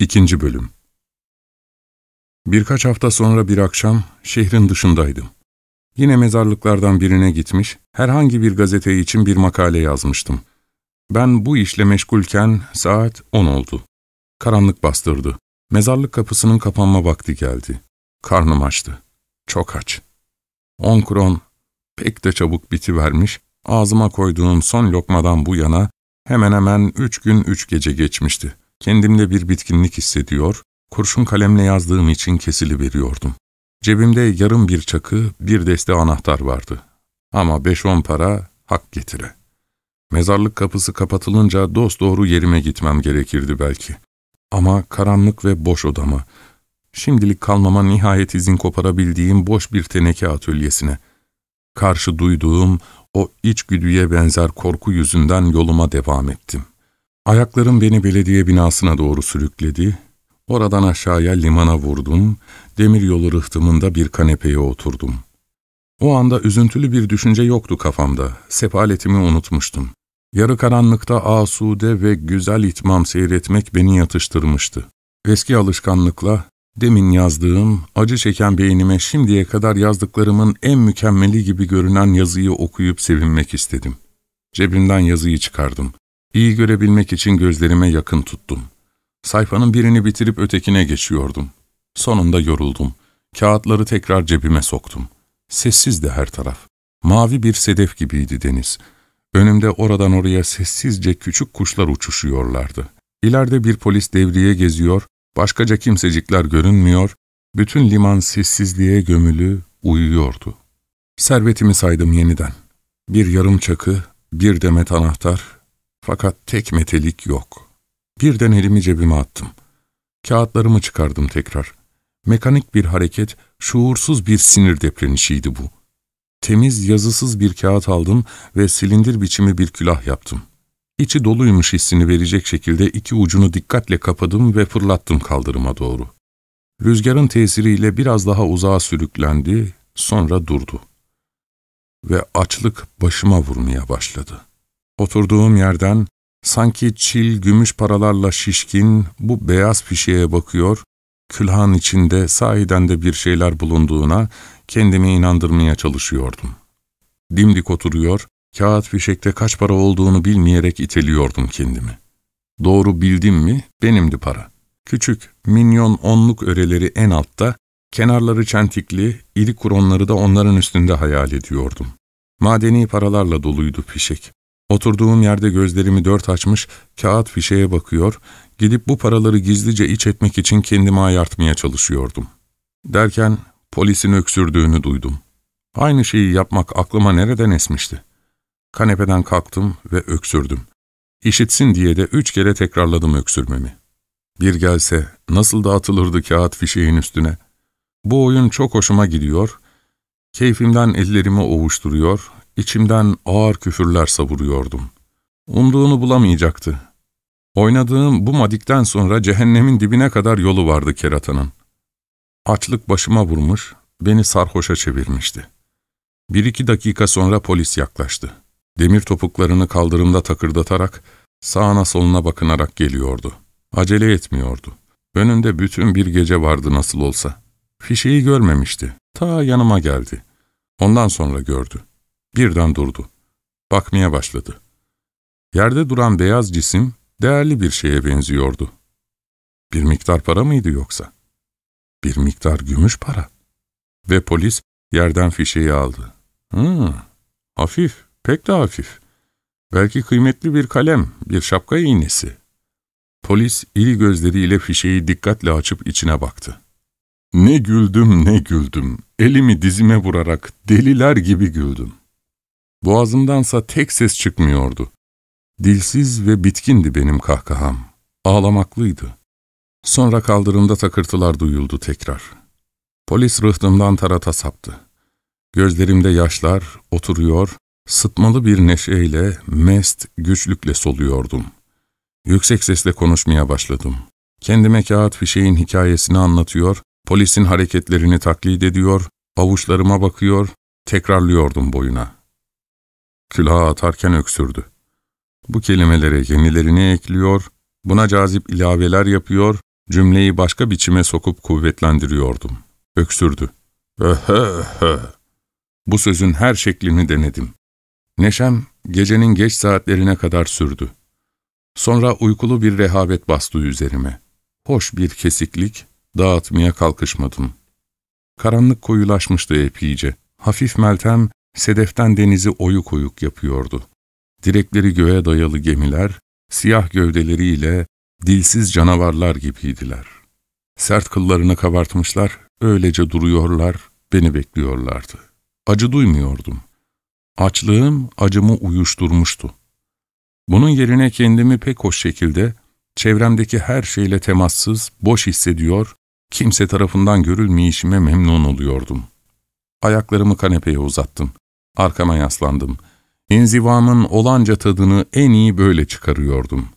İkinci Bölüm Birkaç hafta sonra bir akşam şehrin dışındaydım. Yine mezarlıklardan birine gitmiş, herhangi bir gazete için bir makale yazmıştım. Ben bu işle meşgulken saat on oldu. Karanlık bastırdı. Mezarlık kapısının kapanma vakti geldi. Karnım açtı. Çok aç. On kron pek de çabuk bitivermiş, ağzıma koyduğum son lokmadan bu yana hemen hemen üç gün üç gece geçmişti. Kendimde bir bitkinlik hissediyor, kurşun kalemle yazdığım için kesili veriyordum. Cebimde yarım bir çakı, bir deste anahtar vardı. Ama beş on para hak getire. Mezarlık kapısı kapatılınca dost doğru yerime gitmem gerekirdi belki. Ama karanlık ve boş odama, şimdilik kalmama nihayet izin koparabildiğim boş bir teneke atölyesine, karşı duyduğum o içgüdüye benzer korku yüzünden yoluma devam ettim. Ayaklarım beni belediye binasına doğru sürükledi, oradan aşağıya limana vurdum, demiryolu rıhtımında bir kanepeye oturdum. O anda üzüntülü bir düşünce yoktu kafamda, sefaletimi unutmuştum. Yarı karanlıkta asude ve güzel itmam seyretmek beni yatıştırmıştı. Eski alışkanlıkla demin yazdığım, acı çeken beynime şimdiye kadar yazdıklarımın en mükemmeli gibi görünen yazıyı okuyup sevinmek istedim. Cebimden yazıyı çıkardım. İyi görebilmek için gözlerime yakın tuttum. Sayfanın birini bitirip ötekine geçiyordum. Sonunda yoruldum. Kağıtları tekrar cebime soktum. Sessizdi her taraf. Mavi bir sedef gibiydi deniz. Önümde oradan oraya sessizce küçük kuşlar uçuşuyorlardı. İleride bir polis devriye geziyor, başkaca kimsecikler görünmüyor, bütün liman sessizliğe gömülü uyuyordu. Servetimi saydım yeniden. Bir yarım çakı, bir demet anahtar, fakat tek metelik yok. Birden elimi cebime attım. Kağıtlarımı çıkardım tekrar. Mekanik bir hareket, şuursuz bir sinir deprenişiydi bu. Temiz, yazısız bir kağıt aldım ve silindir biçimi bir külah yaptım. İçi doluymuş hissini verecek şekilde iki ucunu dikkatle kapadım ve fırlattım kaldırıma doğru. Rüzgarın tesiriyle biraz daha uzağa sürüklendi, sonra durdu. Ve açlık başıma vurmaya başladı. Oturduğum yerden sanki çil gümüş paralarla şişkin bu beyaz fişeğe bakıyor, külhan içinde sahiden de bir şeyler bulunduğuna kendimi inandırmaya çalışıyordum. Dimdik oturuyor, kağıt fişekte kaç para olduğunu bilmeyerek iteliyordum kendimi. Doğru bildim mi benimdi para. Küçük, minyon onluk öreleri en altta, kenarları çentikli, iri kuronları da onların üstünde hayal ediyordum. Madeni paralarla doluydu fişek. Oturduğum yerde gözlerimi dört açmış, kağıt fişeğe bakıyor, gidip bu paraları gizlice iç etmek için kendimi ayartmaya çalışıyordum. Derken polisin öksürdüğünü duydum. Aynı şeyi yapmak aklıma nereden esmişti? Kanepeden kalktım ve öksürdüm. İşitsin diye de üç kere tekrarladım öksürmemi. Bir gelse nasıl dağıtılırdı kağıt fişeğin üstüne? Bu oyun çok hoşuma gidiyor, keyfimden ellerimi ovuşturuyor, içimden ağır küfürler savuruyordum. Umduğunu bulamayacaktı. Oynadığım bu madikten sonra cehennemin dibine kadar yolu vardı keratanın. Açlık başıma vurmuş, beni sarhoşa çevirmişti. Bir iki dakika sonra polis yaklaştı. Demir topuklarını kaldırımda takırdatarak, sağına soluna bakınarak geliyordu. Acele etmiyordu. Önünde bütün bir gece vardı nasıl olsa. Fişeği görmemişti. Ta yanıma geldi. Ondan sonra gördü. Birden durdu. Bakmaya başladı. Yerde duran beyaz cisim değerli bir şeye benziyordu. Bir miktar para mıydı yoksa? Bir miktar gümüş para. Ve polis yerden fişeği aldı. Hmm, hafif, pek de hafif. Belki kıymetli bir kalem, bir şapka iğnesi. Polis iri gözleriyle fişeği dikkatle açıp içine baktı. Ne güldüm ne güldüm, elimi dizime vurarak deliler gibi güldüm. Boğazımdansa tek ses çıkmıyordu. Dilsiz ve bitkindi benim kahkaham. Ağlamaklıydı. Sonra kaldırımda takırtılar duyuldu tekrar. Polis rıhtımdan tarata saptı. Gözlerimde yaşlar, oturuyor, sıtmalı bir neşeyle, mest, güçlükle soluyordum. Yüksek sesle konuşmaya başladım. Kendime kağıt fişeğin hikayesini anlatıyor, polisin hareketlerini taklit ediyor, avuçlarıma bakıyor, tekrarlıyordum boyuna. Külahı atarken öksürdü. Bu kelimelere yenilerini ekliyor, buna cazip ilaveler yapıyor, Cümleyi başka biçime sokup kuvvetlendiriyordum. Öksürdü. Öhö. Bu sözün her şeklini denedim. Neşem gecenin geç saatlerine kadar sürdü. Sonra uykulu bir rehavet bastı üzerime. Hoş bir kesiklik, dağıtmaya kalkışmadım. Karanlık koyulaşmıştı epeyce. Hafif meltem, sedeften denizi oyuk oyuk yapıyordu. Direkleri göğe dayalı gemiler, siyah gövdeleriyle dilsiz canavarlar gibiydiler. Sert kıllarını kabartmışlar, öylece duruyorlar, beni bekliyorlardı. Acı duymuyordum. Açlığım acımı uyuşturmuştu. Bunun yerine kendimi pek hoş şekilde, çevremdeki her şeyle temassız, boş hissediyor, kimse tarafından görülmeyişime memnun oluyordum. Ayaklarımı kanepeye uzattım. Arkama yaslandım. İnzivamın olanca tadını en iyi böyle çıkarıyordum.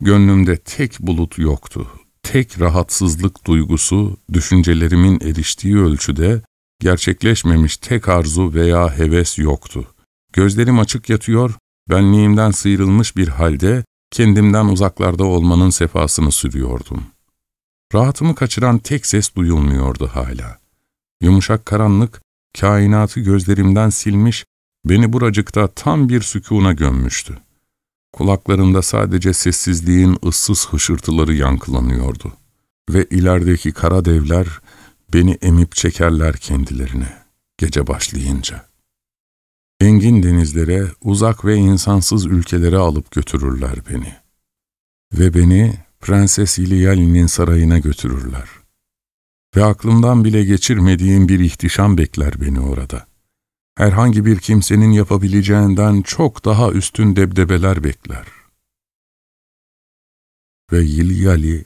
Gönlümde tek bulut yoktu. Tek rahatsızlık duygusu, düşüncelerimin eriştiği ölçüde, gerçekleşmemiş tek arzu veya heves yoktu. Gözlerim açık yatıyor, benliğimden sıyrılmış bir halde, kendimden uzaklarda olmanın sefasını sürüyordum. Rahatımı kaçıran tek ses duyulmuyordu hala. Yumuşak karanlık, kainatı gözlerimden silmiş, beni buracıkta tam bir sükûna gömmüştü. Kulaklarımda sadece sessizliğin ıssız hışırtıları yankılanıyordu. Ve ilerideki kara devler beni emip çekerler kendilerine, gece başlayınca. Engin denizlere, uzak ve insansız ülkelere alıp götürürler beni. Ve beni Prenses İliyali'nin sarayına götürürler. Ve aklımdan bile geçirmediğim bir ihtişam bekler beni orada. Herhangi bir kimsenin yapabileceğinden çok daha üstün debdebeler bekler. Ve İliyali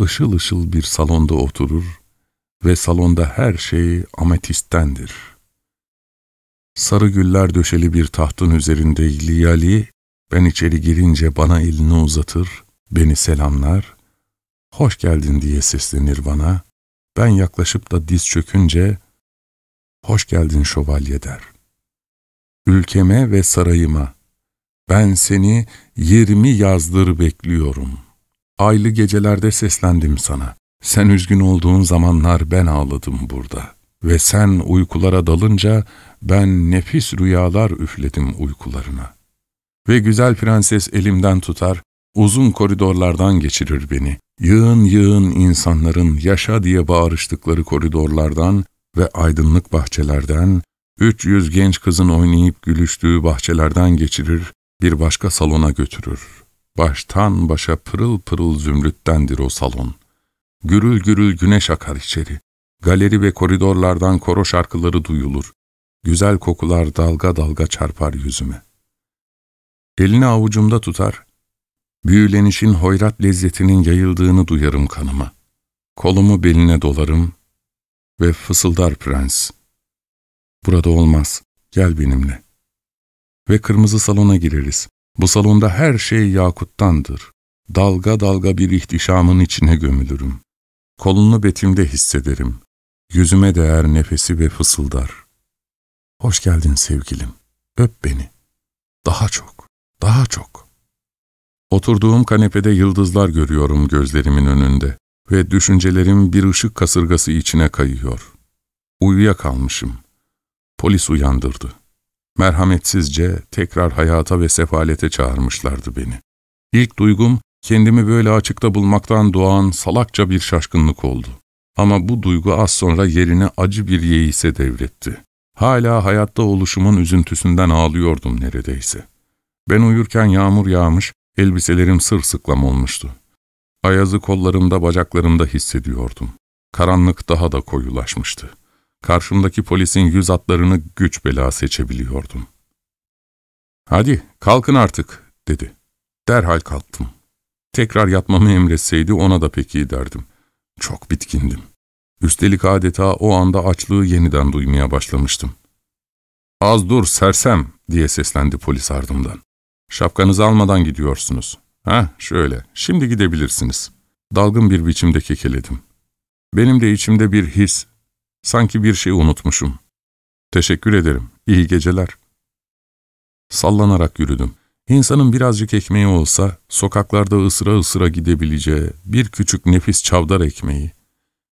ışıl ışıl bir salonda oturur ve salonda her şey ametistendir. Sarı güller döşeli bir tahtın üzerinde İliyali, ben içeri girince bana elini uzatır, beni selamlar, hoş geldin diye seslenir bana, ben yaklaşıp da diz çökünce, hoş geldin şövalye der. Ülkeme ve sarayıma, ben seni yirmi yazdır bekliyorum. Aylı gecelerde seslendim sana. Sen üzgün olduğun zamanlar ben ağladım burada. Ve sen uykulara dalınca ben nefis rüyalar üfledim uykularına. Ve güzel prenses elimden tutar, uzun koridorlardan geçirir beni. Yığın yığın insanların yaşa diye bağırıştıkları koridorlardan ve aydınlık bahçelerden, 300 genç kızın oynayıp gülüştüğü bahçelerden geçirir, bir başka salona götürür. Baştan başa pırıl pırıl zümrüttendir o salon. Gürül gürül güneş akar içeri. Galeri ve koridorlardan koro şarkıları duyulur. Güzel kokular dalga dalga çarpar yüzüme. Elini avucumda tutar, büyülenişin hoyrat lezzetinin yayıldığını duyarım kanıma. Kolumu beline dolarım ve fısıldar prens. Burada olmaz, gel benimle. Ve kırmızı salona gireriz. Bu salonda her şey yakuttandır. Dalga dalga bir ihtişamın içine gömülürüm. Kolunu betimde hissederim. Yüzüme değer nefesi ve fısıldar. Hoş geldin sevgilim. Öp beni. Daha çok, daha çok. Oturduğum kanepede yıldızlar görüyorum gözlerimin önünde ve düşüncelerim bir ışık kasırgası içine kayıyor. Uyuyakalmışım. Polis uyandırdı. Merhametsizce tekrar hayata ve sefalete çağırmışlardı beni. İlk duygum kendimi böyle açıkta bulmaktan doğan salakça bir şaşkınlık oldu. Ama bu duygu az sonra yerine acı bir yeise devretti. Hala hayatta oluşumun üzüntüsünden ağlıyordum neredeyse. Ben uyurken yağmur yağmış, elbiselerim sırsıklam olmuştu. Ayazı kollarımda, bacaklarımda hissediyordum. Karanlık daha da koyulaşmıştı. Karşımdaki polisin yüz atlarını güç bela seçebiliyordum. ''Hadi, kalkın artık.'' dedi. Derhal kalktım. Tekrar yatmamı emretseydi ona da pek iyi derdim. Çok bitkindim. Üstelik adeta o anda açlığı yeniden duymaya başlamıştım. ''Az dur sersem!'' diye seslendi polis ardımdan. ''Şapkanızı almadan gidiyorsunuz. Ha, şöyle, şimdi gidebilirsiniz.'' Dalgın bir biçimde kekeledim. Benim de içimde bir his, sanki bir şey unutmuşum. ''Teşekkür ederim, iyi geceler.'' Sallanarak yürüdüm. İnsanın birazcık ekmeği olsa, sokaklarda ısıra ısıra gidebileceği bir küçük nefis çavdar ekmeği.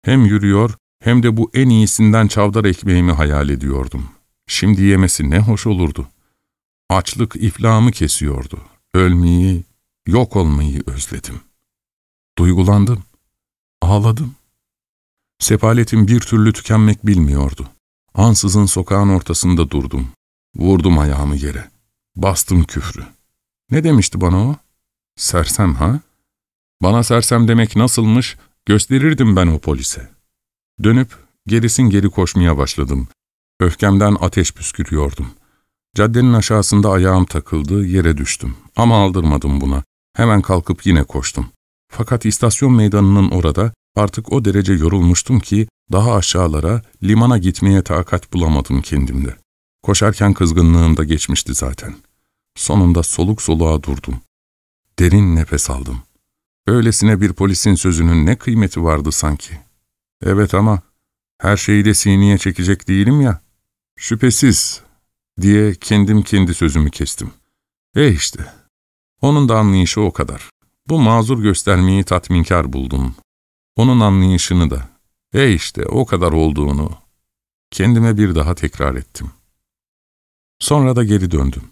Hem yürüyor hem de bu en iyisinden çavdar ekmeğimi hayal ediyordum. Şimdi yemesi ne hoş olurdu. Açlık iflahımı kesiyordu. Ölmeyi, yok olmayı özledim. Duygulandım. Ağladım. Sefaletim bir türlü tükenmek bilmiyordu. Ansızın sokağın ortasında durdum. Vurdum ayağımı yere. Bastım küfrü. Ne demişti bana o? Sersem ha? Bana sersem demek nasılmış gösterirdim ben o polise. Dönüp gerisin geri koşmaya başladım. Öfkemden ateş püskürüyordum. Caddenin aşağısında ayağım takıldı, yere düştüm. Ama aldırmadım buna. Hemen kalkıp yine koştum. Fakat istasyon meydanının orada artık o derece yorulmuştum ki daha aşağılara, limana gitmeye takat bulamadım kendimde. Koşarken kızgınlığım da geçmişti zaten. Sonunda soluk soluğa durdum. Derin nefes aldım. Öylesine bir polisin sözünün ne kıymeti vardı sanki. Evet ama her şeyi de sineye çekecek değilim ya. Şüphesiz diye kendim kendi sözümü kestim. E işte, onun da anlayışı o kadar. Bu mazur göstermeyi tatminkar buldum. Onun anlayışını da, e işte o kadar olduğunu kendime bir daha tekrar ettim. Sonra da geri döndüm.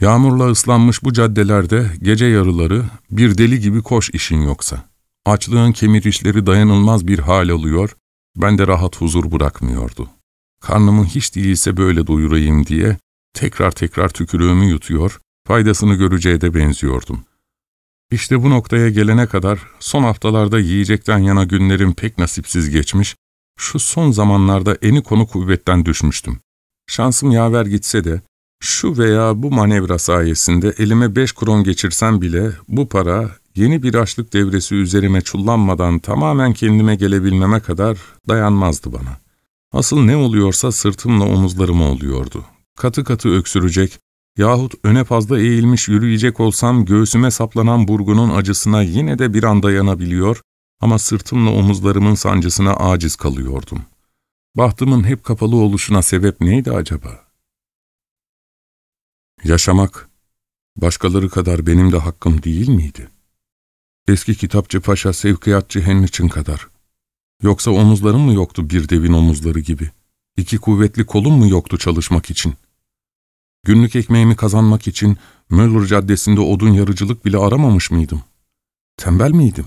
Yağmurla ıslanmış bu caddelerde gece yarıları bir deli gibi koş işin yoksa. Açlığın kemirişleri dayanılmaz bir hal alıyor, ben de rahat huzur bırakmıyordu. Karnımı hiç değilse böyle doyurayım diye tekrar tekrar tükürüğümü yutuyor, faydasını göreceğe de benziyordum. İşte bu noktaya gelene kadar son haftalarda yiyecekten yana günlerim pek nasipsiz geçmiş, şu son zamanlarda eni konu kuvvetten düşmüştüm. Şansım yaver gitse de, şu veya bu manevra sayesinde elime beş kron geçirsem bile bu para yeni bir açlık devresi üzerime çullanmadan tamamen kendime gelebilmeme kadar dayanmazdı bana. Asıl ne oluyorsa sırtımla omuzlarıma oluyordu. Katı katı öksürecek yahut öne fazla eğilmiş yürüyecek olsam göğsüme saplanan burgunun acısına yine de bir an dayanabiliyor ama sırtımla omuzlarımın sancısına aciz kalıyordum. Bahtımın hep kapalı oluşuna sebep neydi acaba? Yaşamak, başkaları kadar benim de hakkım değil miydi? Eski kitapçı paşa sevkiyatçı Henrich'in kadar. Yoksa omuzlarım mı yoktu bir devin omuzları gibi? İki kuvvetli kolum mu yoktu çalışmak için? Günlük ekmeğimi kazanmak için Müller Caddesi'nde odun yarıcılık bile aramamış mıydım? Tembel miydim?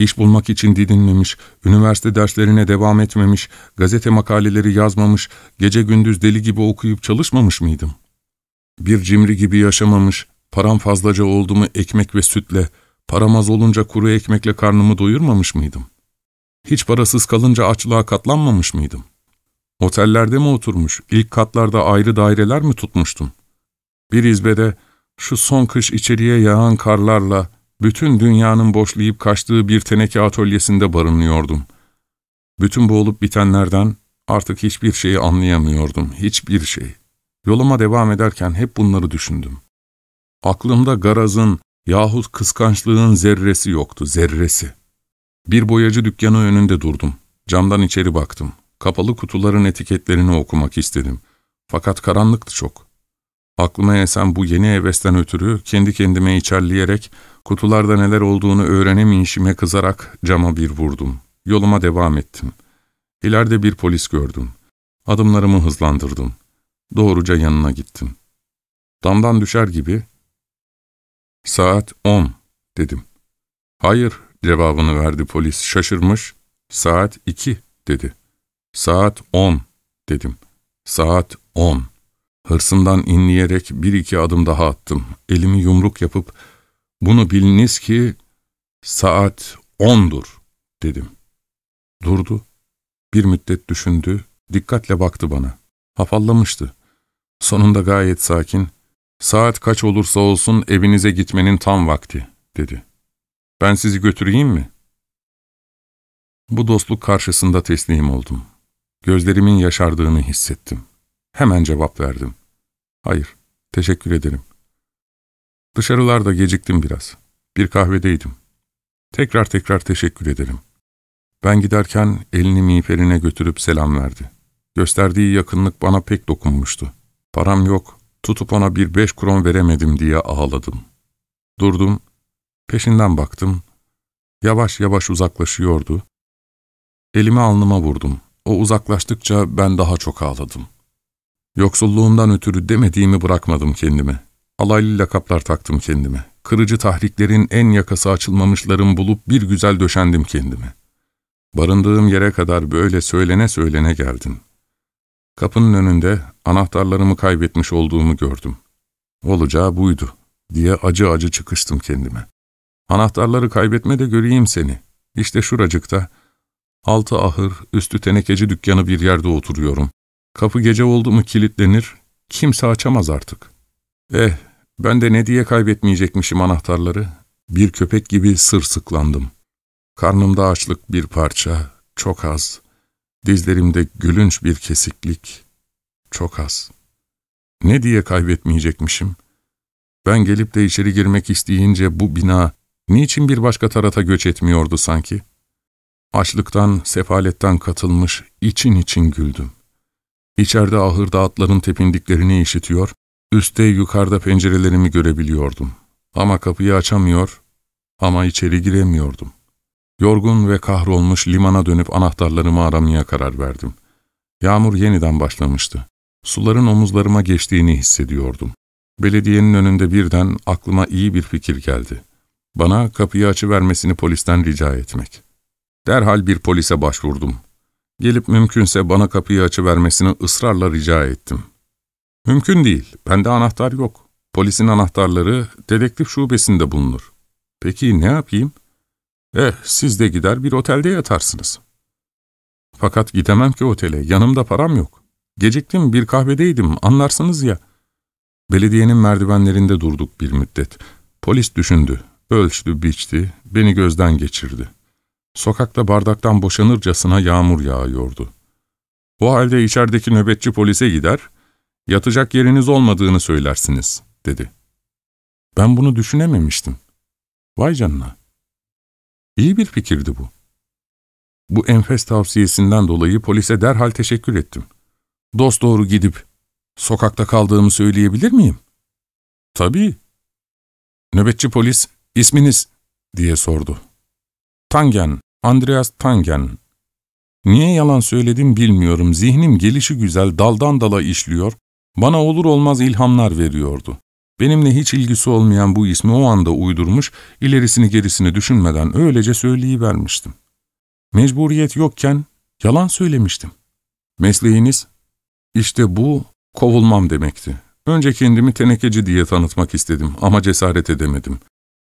İş bulmak için didinmemiş, üniversite derslerine devam etmemiş, gazete makaleleri yazmamış, gece gündüz deli gibi okuyup çalışmamış mıydım? Bir cimri gibi yaşamamış, param fazlaca oldu mu ekmek ve sütle, param az olunca kuru ekmekle karnımı doyurmamış mıydım? Hiç parasız kalınca açlığa katlanmamış mıydım? Otellerde mi oturmuş, ilk katlarda ayrı daireler mi tutmuştum? Bir izbede şu son kış içeriye yağan karlarla bütün dünyanın boşlayıp kaçtığı bir teneke atölyesinde barınıyordum. Bütün bu olup bitenlerden artık hiçbir şeyi anlayamıyordum, hiçbir şey. Yoluma devam ederken hep bunları düşündüm. Aklımda garazın yahut kıskançlığın zerresi yoktu, zerresi. Bir boyacı dükkanı önünde durdum. Camdan içeri baktım. Kapalı kutuların etiketlerini okumak istedim. Fakat karanlıktı çok. Aklıma esen bu yeni hevesten ötürü kendi kendime içerleyerek kutularda neler olduğunu öğrenemeyişime kızarak cama bir vurdum. Yoluma devam ettim. İleride bir polis gördüm. Adımlarımı hızlandırdım. Doğruca yanına gittim. Damdan düşer gibi, ''Saat on.'' dedim. ''Hayır.'' Cevabını verdi polis şaşırmış. ''Saat iki.'' dedi. ''Saat on.'' dedim. ''Saat on.'' Hırsımdan inleyerek bir iki adım daha attım. Elimi yumruk yapıp, ''Bunu biliniz ki saat ondur.'' dedim. Durdu. Bir müddet düşündü, dikkatle baktı bana. Hafallamıştı. Sonunda gayet sakin, ''Saat kaç olursa olsun evinize gitmenin tam vakti.'' dedi. ''Ben sizi götüreyim mi?'' Bu dostluk karşısında teslim oldum. Gözlerimin yaşardığını hissettim. Hemen cevap verdim. ''Hayır, teşekkür ederim.'' Dışarılarda geciktim biraz. Bir kahvedeydim. Tekrar tekrar teşekkür ederim. Ben giderken elini miğferine götürüp selam verdi. Gösterdiği yakınlık bana pek dokunmuştu. Param yok, Tutup ona bir beş kron veremedim diye ağladım. Durdum, peşinden baktım. Yavaş yavaş uzaklaşıyordu. Elimi alnıma vurdum. O uzaklaştıkça ben daha çok ağladım. Yoksulluğundan ötürü demediğimi bırakmadım kendime. Alaylı lakaplar taktım kendime. Kırıcı tahriklerin en yakası açılmamışların bulup bir güzel döşendim kendime. Barındığım yere kadar böyle söylene söylene geldim. Kapının önünde anahtarlarımı kaybetmiş olduğumu gördüm. Olacağı buydu diye acı acı çıkıştım kendime. Anahtarları kaybetme de göreyim seni. İşte şuracıkta, altı ahır, üstü tenekeci dükkanı bir yerde oturuyorum. Kapı gece oldu mu kilitlenir, kimse açamaz artık. Eh, ben de ne diye kaybetmeyecekmişim anahtarları? Bir köpek gibi sırsıklandım. Karnımda açlık bir parça, çok az. Dizlerimde gülünç bir kesiklik, çok az. Ne diye kaybetmeyecekmişim? Ben gelip de içeri girmek isteyince bu bina niçin bir başka tarata göç etmiyordu sanki? Açlıktan, sefaletten katılmış, için için güldüm. İçeride ahırda atların tepindiklerini işitiyor, üstte yukarıda pencerelerimi görebiliyordum. Ama kapıyı açamıyor, ama içeri giremiyordum. Yorgun ve kahrolmuş limana dönüp anahtarlarımı aramaya karar verdim. Yağmur yeniden başlamıştı. Suların omuzlarıma geçtiğini hissediyordum. Belediyenin önünde birden aklıma iyi bir fikir geldi. Bana kapıyı açıvermesini polisten rica etmek. Derhal bir polise başvurdum. Gelip mümkünse bana kapıyı açıvermesini ısrarla rica ettim. Mümkün değil, bende anahtar yok. Polisin anahtarları dedektif şubesinde bulunur. Peki ne yapayım? Eh, siz de gider bir otelde yatarsınız. Fakat gidemem ki otele, yanımda param yok. Geciktim, bir kahvedeydim, anlarsınız ya. Belediyenin merdivenlerinde durduk bir müddet. Polis düşündü, ölçtü, biçti, beni gözden geçirdi. Sokakta bardaktan boşanırcasına yağmur yağıyordu. O halde içerideki nöbetçi polise gider, yatacak yeriniz olmadığını söylersiniz, dedi. Ben bunu düşünememiştim. Vay canına. İyi bir fikirdi bu. Bu enfes tavsiyesinden dolayı polise derhal teşekkür ettim. Dost doğru gidip sokakta kaldığımı söyleyebilir miyim? Tabii. Nöbetçi polis, isminiz diye sordu. Tangen, Andreas Tangen. Niye yalan söyledim bilmiyorum. Zihnim gelişi güzel, daldan dala işliyor, bana olur olmaz ilhamlar veriyordu. Benimle hiç ilgisi olmayan bu ismi o anda uydurmuş, ilerisini gerisini düşünmeden öylece söyleyivermiştim. Mecburiyet yokken yalan söylemiştim. Mesleğiniz? İşte bu kovulmam demekti. Önce kendimi tenekeci diye tanıtmak istedim ama cesaret edemedim.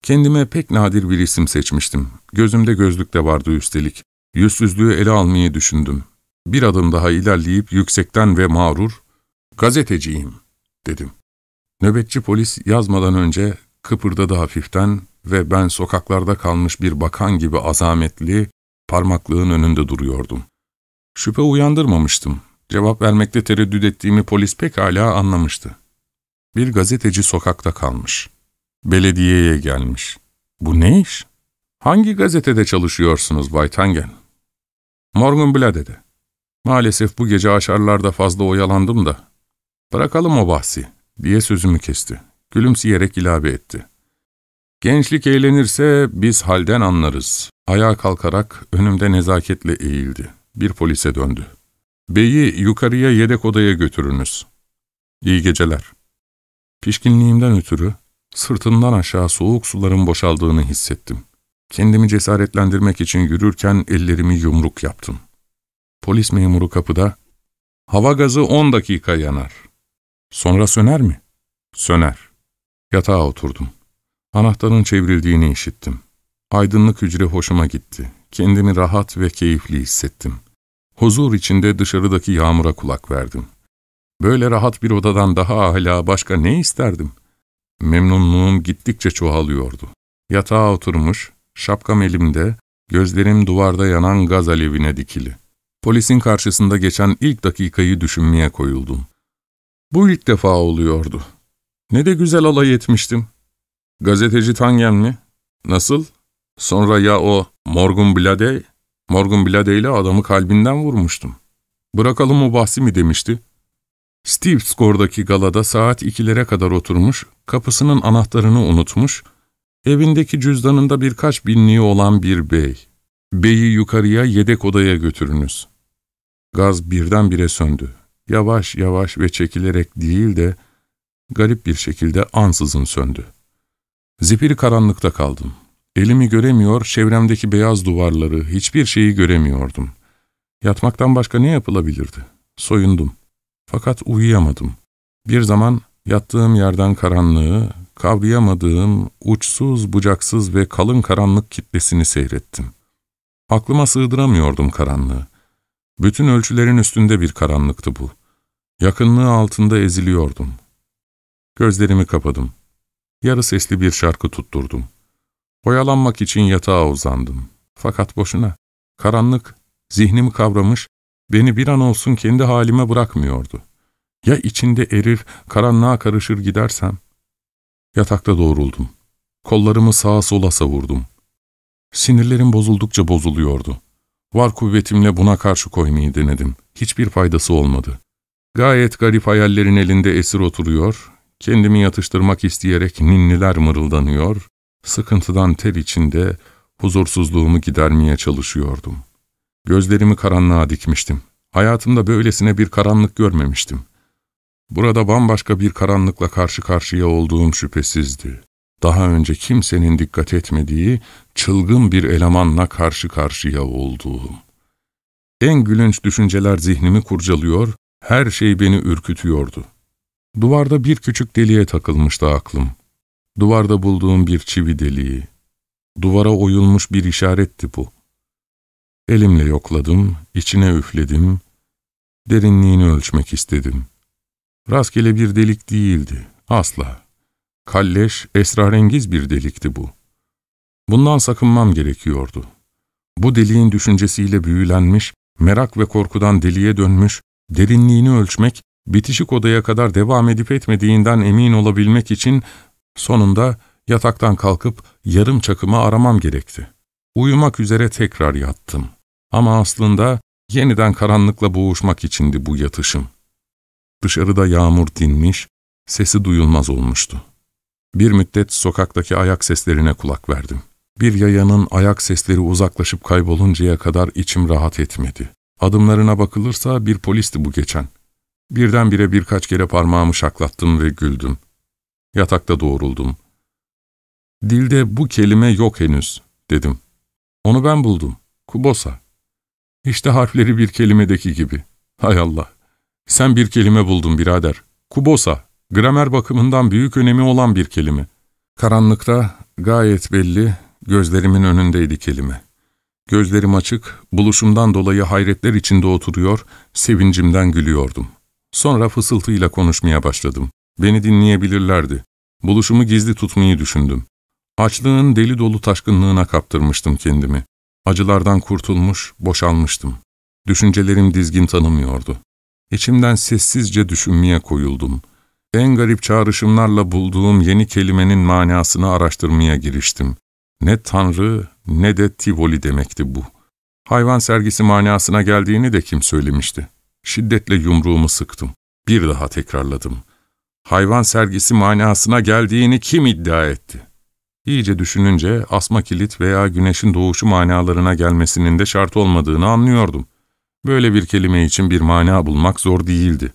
Kendime pek nadir bir isim seçmiştim. Gözümde gözlük de vardı üstelik. Yüzsüzlüğü ele almayı düşündüm. Bir adım daha ilerleyip yüksekten ve mağrur, gazeteciyim, dedim. Nöbetçi polis yazmadan önce kıpırdadı hafiften ve ben sokaklarda kalmış bir bakan gibi azametli, parmaklığın önünde duruyordum. Şüphe uyandırmamıştım. Cevap vermekte tereddüt ettiğimi polis pekala anlamıştı. Bir gazeteci sokakta kalmış. Belediyeye gelmiş. Bu ne iş? Hangi gazetede çalışıyorsunuz Bay Tangen? Morgenblade'de. Maalesef bu gece aşarlarda fazla oyalandım da. Bırakalım o bahsi diye sözümü kesti. Gülümseyerek ilave etti. Gençlik eğlenirse biz halden anlarız. Ayağa kalkarak önümde nezaketle eğildi. Bir polise döndü. Beyi yukarıya yedek odaya götürünüz. İyi geceler. Pişkinliğimden ötürü sırtından aşağı soğuk suların boşaldığını hissettim. Kendimi cesaretlendirmek için yürürken ellerimi yumruk yaptım. Polis memuru kapıda, ''Hava gazı on dakika yanar. Sonra söner mi?'' ''Söner.'' Yatağa oturdum. Anahtarın çevrildiğini işittim. Aydınlık hücre hoşuma gitti. Kendimi rahat ve keyifli hissettim. Huzur içinde dışarıdaki yağmura kulak verdim. Böyle rahat bir odadan daha hala başka ne isterdim? Memnunluğum gittikçe çoğalıyordu. Yatağa oturmuş, şapkam elimde, gözlerim duvarda yanan gaz alevine dikili. Polisin karşısında geçen ilk dakikayı düşünmeye koyuldum. Bu ilk defa oluyordu. Ne de güzel alay etmiştim. Gazeteci Tangen mi? Nasıl? Sonra ya o Morgan Blade? Morgan Blade ile adamı kalbinden vurmuştum. Bırakalım o bahsi mi demişti? Steve Score'daki galada saat ikilere kadar oturmuş, kapısının anahtarını unutmuş, evindeki cüzdanında birkaç binliği olan bir bey. Beyi yukarıya yedek odaya götürünüz. Gaz birdenbire söndü. Yavaş yavaş ve çekilerek değil de garip bir şekilde ansızın söndü. Zifiri karanlıkta kaldım. Elimi göremiyor, çevremdeki beyaz duvarları, hiçbir şeyi göremiyordum. Yatmaktan başka ne yapılabilirdi? Soyundum. Fakat uyuyamadım. Bir zaman yattığım yerden karanlığı, kavrayamadığım, uçsuz, bucaksız ve kalın karanlık kitlesini seyrettim. Aklıma sığdıramıyordum karanlığı. Bütün ölçülerin üstünde bir karanlıktı bu. Yakınlığı altında eziliyordum. Gözlerimi kapadım. Yarı sesli bir şarkı tutturdum. Oyalanmak için yatağa uzandım. Fakat boşuna. Karanlık, zihnimi kavramış, beni bir an olsun kendi halime bırakmıyordu. Ya içinde erir, karanlığa karışır gidersem? Yatakta doğruldum. Kollarımı sağa sola savurdum. Sinirlerim bozuldukça bozuluyordu. Var kuvvetimle buna karşı koymayı denedim. Hiçbir faydası olmadı. Gayet garip hayallerin elinde esir oturuyor, kendimi yatıştırmak isteyerek ninniler mırıldanıyor, sıkıntıdan ter içinde huzursuzluğumu gidermeye çalışıyordum. Gözlerimi karanlığa dikmiştim. Hayatımda böylesine bir karanlık görmemiştim. Burada bambaşka bir karanlıkla karşı karşıya olduğum şüphesizdi. Daha önce kimsenin dikkat etmediği çılgın bir elemanla karşı karşıya olduğum. En gülünç düşünceler zihnimi kurcalıyor, her şey beni ürkütüyordu. Duvarda bir küçük deliğe takılmıştı aklım. Duvarda bulduğum bir çivi deliği. Duvara oyulmuş bir işaretti bu. Elimle yokladım, içine üfledim, derinliğini ölçmek istedim. Rastgele bir delik değildi, asla. Kalleş, esrarengiz bir delikti bu. Bundan sakınmam gerekiyordu. Bu deliğin düşüncesiyle büyülenmiş, merak ve korkudan deliğe dönmüş, derinliğini ölçmek, bitişik odaya kadar devam edip etmediğinden emin olabilmek için sonunda yataktan kalkıp yarım çakımı aramam gerekti. Uyumak üzere tekrar yattım. Ama aslında yeniden karanlıkla boğuşmak içindi bu yatışım. Dışarıda yağmur dinmiş, sesi duyulmaz olmuştu. Bir müddet sokaktaki ayak seslerine kulak verdim. Bir yayanın ayak sesleri uzaklaşıp kayboluncaya kadar içim rahat etmedi. Adımlarına bakılırsa bir polisti bu geçen. Birdenbire birkaç kere parmağımı şaklattım ve güldüm. Yatakta doğruldum. Dilde bu kelime yok henüz, dedim. Onu ben buldum. Kubosa. İşte harfleri bir kelimedeki gibi. Hay Allah. Sen bir kelime buldun birader. Kubosa. Gramer bakımından büyük önemi olan bir kelime. Karanlıkta gayet belli gözlerimin önündeydi kelime. Gözlerim açık, buluşumdan dolayı hayretler içinde oturuyor, sevincimden gülüyordum. Sonra fısıltıyla konuşmaya başladım. Beni dinleyebilirlerdi. Buluşumu gizli tutmayı düşündüm. Açlığın deli dolu taşkınlığına kaptırmıştım kendimi. Acılardan kurtulmuş, boşalmıştım. Düşüncelerim dizgin tanımıyordu. İçimden sessizce düşünmeye koyuldum. En garip çağrışımlarla bulduğum yeni kelimenin manasını araştırmaya giriştim. Ne Tanrı ne de Tivoli demekti bu. Hayvan sergisi manasına geldiğini de kim söylemişti? Şiddetle yumruğumu sıktım. Bir daha tekrarladım. Hayvan sergisi manasına geldiğini kim iddia etti? İyice düşününce asma kilit veya güneşin doğuşu manalarına gelmesinin de şart olmadığını anlıyordum. Böyle bir kelime için bir mana bulmak zor değildi.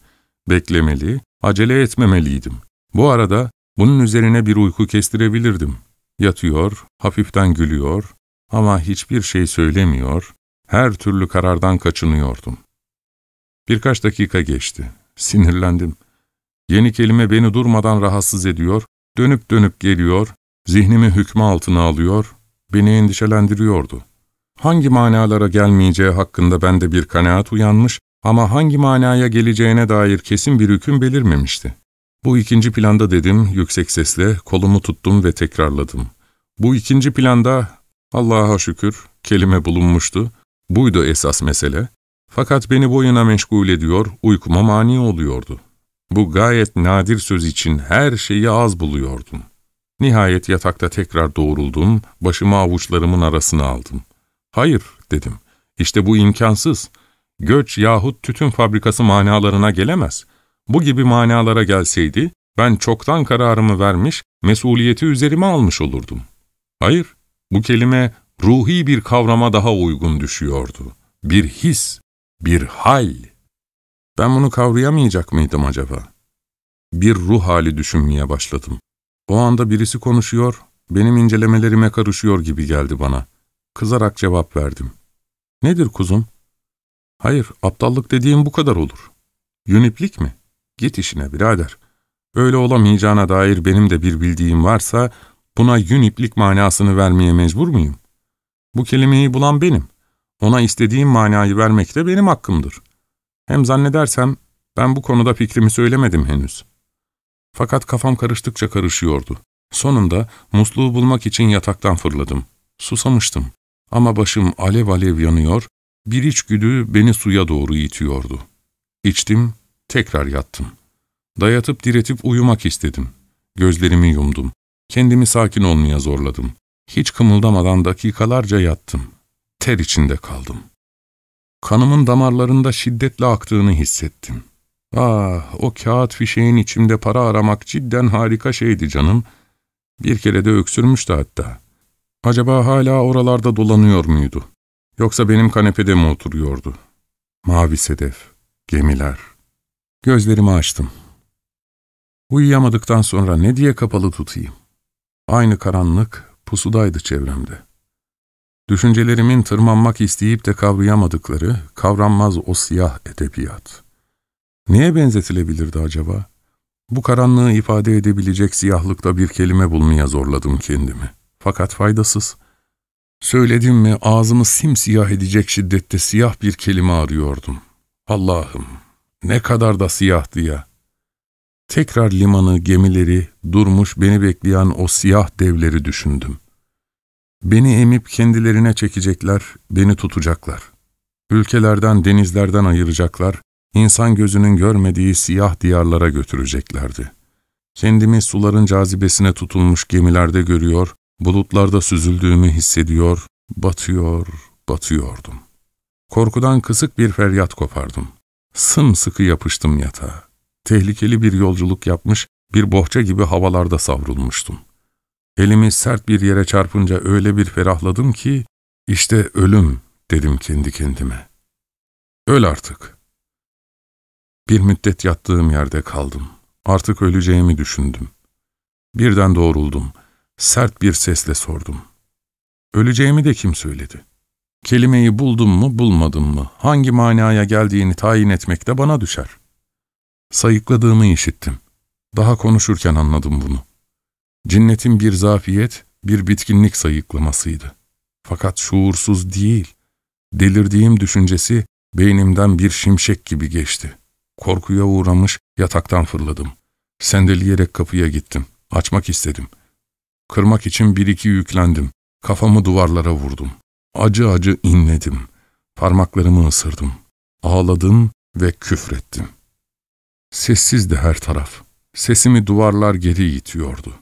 Beklemeli, acele etmemeliydim. Bu arada bunun üzerine bir uyku kestirebilirdim. Yatıyor, hafiften gülüyor ama hiçbir şey söylemiyor, her türlü karardan kaçınıyordum. Birkaç dakika geçti. Sinirlendim. Yeni kelime beni durmadan rahatsız ediyor, dönüp dönüp geliyor, zihnimi hükmü altına alıyor, beni endişelendiriyordu. Hangi manalara gelmeyeceği hakkında bende bir kanaat uyanmış ama hangi manaya geleceğine dair kesin bir hüküm belirmemişti. Bu ikinci planda dedim yüksek sesle, kolumu tuttum ve tekrarladım. Bu ikinci planda, Allah'a şükür, kelime bulunmuştu. Buydu esas mesele. Fakat beni boyuna meşgul ediyor, uykuma mani oluyordu. Bu gayet nadir söz için her şeyi az buluyordum. Nihayet yatakta tekrar doğruldum, başımı avuçlarımın arasına aldım. Hayır, dedim. İşte bu imkansız. Göç yahut tütün fabrikası manalarına gelemez. bu gibi manalara gelseydi, ben çoktan kararımı vermiş, mesuliyeti üzerime almış olurdum. Hayır, bu kelime ruhi bir kavrama daha uygun düşüyordu. Bir his, bir hal. Ben bunu kavrayamayacak mıydım acaba? Bir ruh hali düşünmeye başladım. O anda birisi konuşuyor, benim incelemelerime karışıyor gibi geldi bana. Kızarak cevap verdim. Nedir kuzum? Hayır, aptallık dediğim bu kadar olur. Yüniplik mi? Git işine birader. Öyle olamayacağına dair benim de bir bildiğim varsa, buna yüniplik manasını vermeye mecbur muyum? Bu kelimeyi bulan benim. Ona istediğim manayı vermek de benim hakkımdır. Hem zannedersem ben bu konuda fikrimi söylemedim henüz. Fakat kafam karıştıkça karışıyordu. Sonunda musluğu bulmak için yataktan fırladım. Susamıştım. Ama başım alev alev yanıyor, bir içgüdü beni suya doğru itiyordu. İçtim, tekrar yattım. Dayatıp diretip uyumak istedim. Gözlerimi yumdum. Kendimi sakin olmaya zorladım. Hiç kımıldamadan dakikalarca yattım. Ter içinde kaldım. Kanımın damarlarında şiddetle aktığını hissettim. Ah, o kağıt fişeğin içinde para aramak cidden harika şeydi canım. Bir kere de öksürmüştü hatta. Acaba hala oralarda dolanıyor muydu? Yoksa benim kanepede mi oturuyordu? Mavi sedef, gemiler. Gözlerimi açtım. Uyuyamadıktan sonra ne diye kapalı tutayım? Aynı karanlık pusudaydı çevremde. Düşüncelerimin tırmanmak isteyip de kavrayamadıkları, kavranmaz o siyah edebiyat. Neye benzetilebilirdi acaba? Bu karanlığı ifade edebilecek siyahlıkta bir kelime bulmaya zorladım kendimi. Fakat faydasız. Söyledim mi ağzımı simsiyah edecek şiddette siyah bir kelime arıyordum. Allah'ım ne kadar da siyahtı ya. Tekrar limanı, gemileri, durmuş beni bekleyen o siyah devleri düşündüm. Beni emip kendilerine çekecekler, beni tutacaklar. Ülkelerden, denizlerden ayıracaklar, insan gözünün görmediği siyah diyarlara götüreceklerdi. Kendimi suların cazibesine tutulmuş gemilerde görüyor, bulutlarda süzüldüğümü hissediyor, batıyor, batıyordum. Korkudan kısık bir feryat kopardım. Sımsıkı yapıştım yatağa. Tehlikeli bir yolculuk yapmış, bir bohça gibi havalarda savrulmuştum. Elimi sert bir yere çarpınca öyle bir ferahladım ki, işte ölüm dedim kendi kendime. Öl artık. Bir müddet yattığım yerde kaldım. Artık öleceğimi düşündüm. Birden doğruldum. Sert bir sesle sordum. Öleceğimi de kim söyledi? Kelimeyi buldum mu, bulmadım mı? Hangi manaya geldiğini tayin etmek de bana düşer. Sayıkladığımı işittim. Daha konuşurken anladım bunu. Cinnetin bir zafiyet, bir bitkinlik sayıklamasıydı. Fakat şuursuz değil. Delirdiğim düşüncesi beynimden bir şimşek gibi geçti. Korkuya uğramış yataktan fırladım. Sendeleyerek kapıya gittim. Açmak istedim. Kırmak için bir iki yüklendim. Kafamı duvarlara vurdum. Acı acı inledim. Parmaklarımı ısırdım. Ağladım ve küfrettim. Sessizdi her taraf. Sesimi duvarlar geri itiyordu.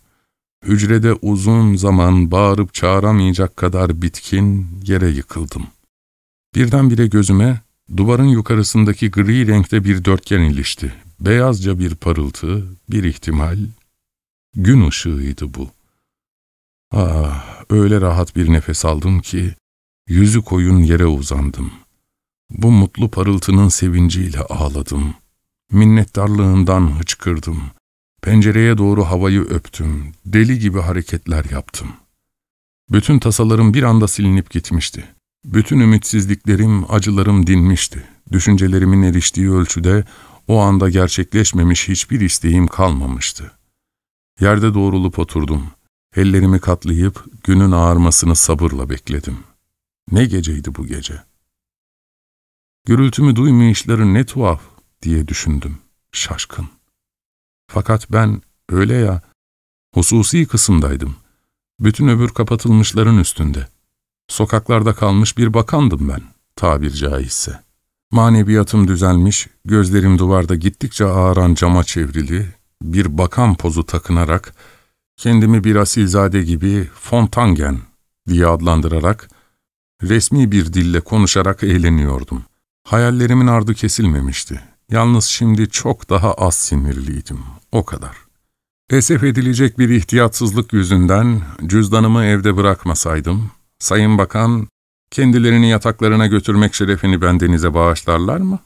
Hücrede uzun zaman bağırıp çağıramayacak kadar bitkin yere yıkıldım. Birdenbire gözüme duvarın yukarısındaki gri renkte bir dörtgen ilişti. Beyazca bir parıltı, bir ihtimal. Gün ışığıydı bu. Ah, öyle rahat bir nefes aldım ki, yüzü koyun yere uzandım. Bu mutlu parıltının sevinciyle ağladım. Minnettarlığından hıçkırdım. Pencereye doğru havayı öptüm, deli gibi hareketler yaptım. Bütün tasalarım bir anda silinip gitmişti. Bütün ümitsizliklerim, acılarım dinmişti. Düşüncelerimin eriştiği ölçüde o anda gerçekleşmemiş hiçbir isteğim kalmamıştı. Yerde doğrulup oturdum. Ellerimi katlayıp günün ağarmasını sabırla bekledim. Ne geceydi bu gece? Gürültümü duymayışları ne tuhaf diye düşündüm, şaşkın. Fakat ben öyle ya, hususi kısımdaydım. Bütün öbür kapatılmışların üstünde. Sokaklarda kalmış bir bakandım ben, tabir caizse. Maneviyatım düzelmiş, gözlerim duvarda gittikçe ağıran cama çevrili, bir bakan pozu takınarak, kendimi bir asilzade gibi Fontangen diye adlandırarak, resmi bir dille konuşarak eğleniyordum. Hayallerimin ardı kesilmemişti. Yalnız şimdi çok daha az sinirliydim, o kadar. Esef edilecek bir ihtiyatsızlık yüzünden cüzdanımı evde bırakmasaydım, Sayın Bakan, kendilerini yataklarına götürmek şerefini bendenize bağışlarlar mı?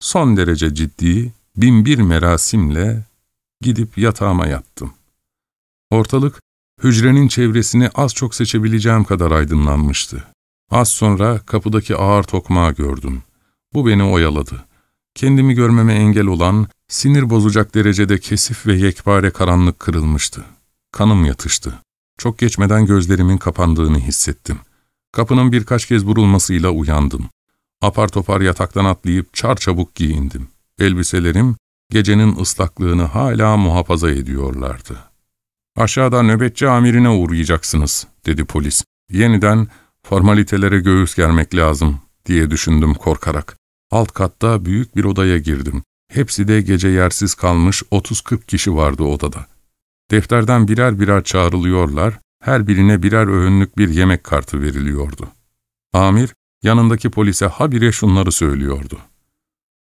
Son derece ciddi, binbir merasimle gidip yatağıma yattım. Ortalık, hücrenin çevresini az çok seçebileceğim kadar aydınlanmıştı. Az sonra kapıdaki ağır tokmağı gördüm. Bu beni oyaladı. Kendimi görmeme engel olan, sinir bozacak derecede kesif ve yekpare karanlık kırılmıştı. Kanım yatıştı. Çok geçmeden gözlerimin kapandığını hissettim. Kapının birkaç kez vurulmasıyla uyandım. Apar topar yataktan atlayıp çarçabuk giyindim. Elbiselerim gecenin ıslaklığını hala muhafaza ediyorlardı. ''Aşağıda nöbetçi amirine uğrayacaksınız.'' dedi polis. Yeniden formalitelere göğüs germek lazım diye düşündüm korkarak. Alt katta büyük bir odaya girdim. Hepsi de gece yersiz kalmış 30-40 kişi vardı odada. Defterden birer birer çağrılıyorlar, her birine birer öğünlük bir yemek kartı veriliyordu. Amir, yanındaki polise habire şunları söylüyordu.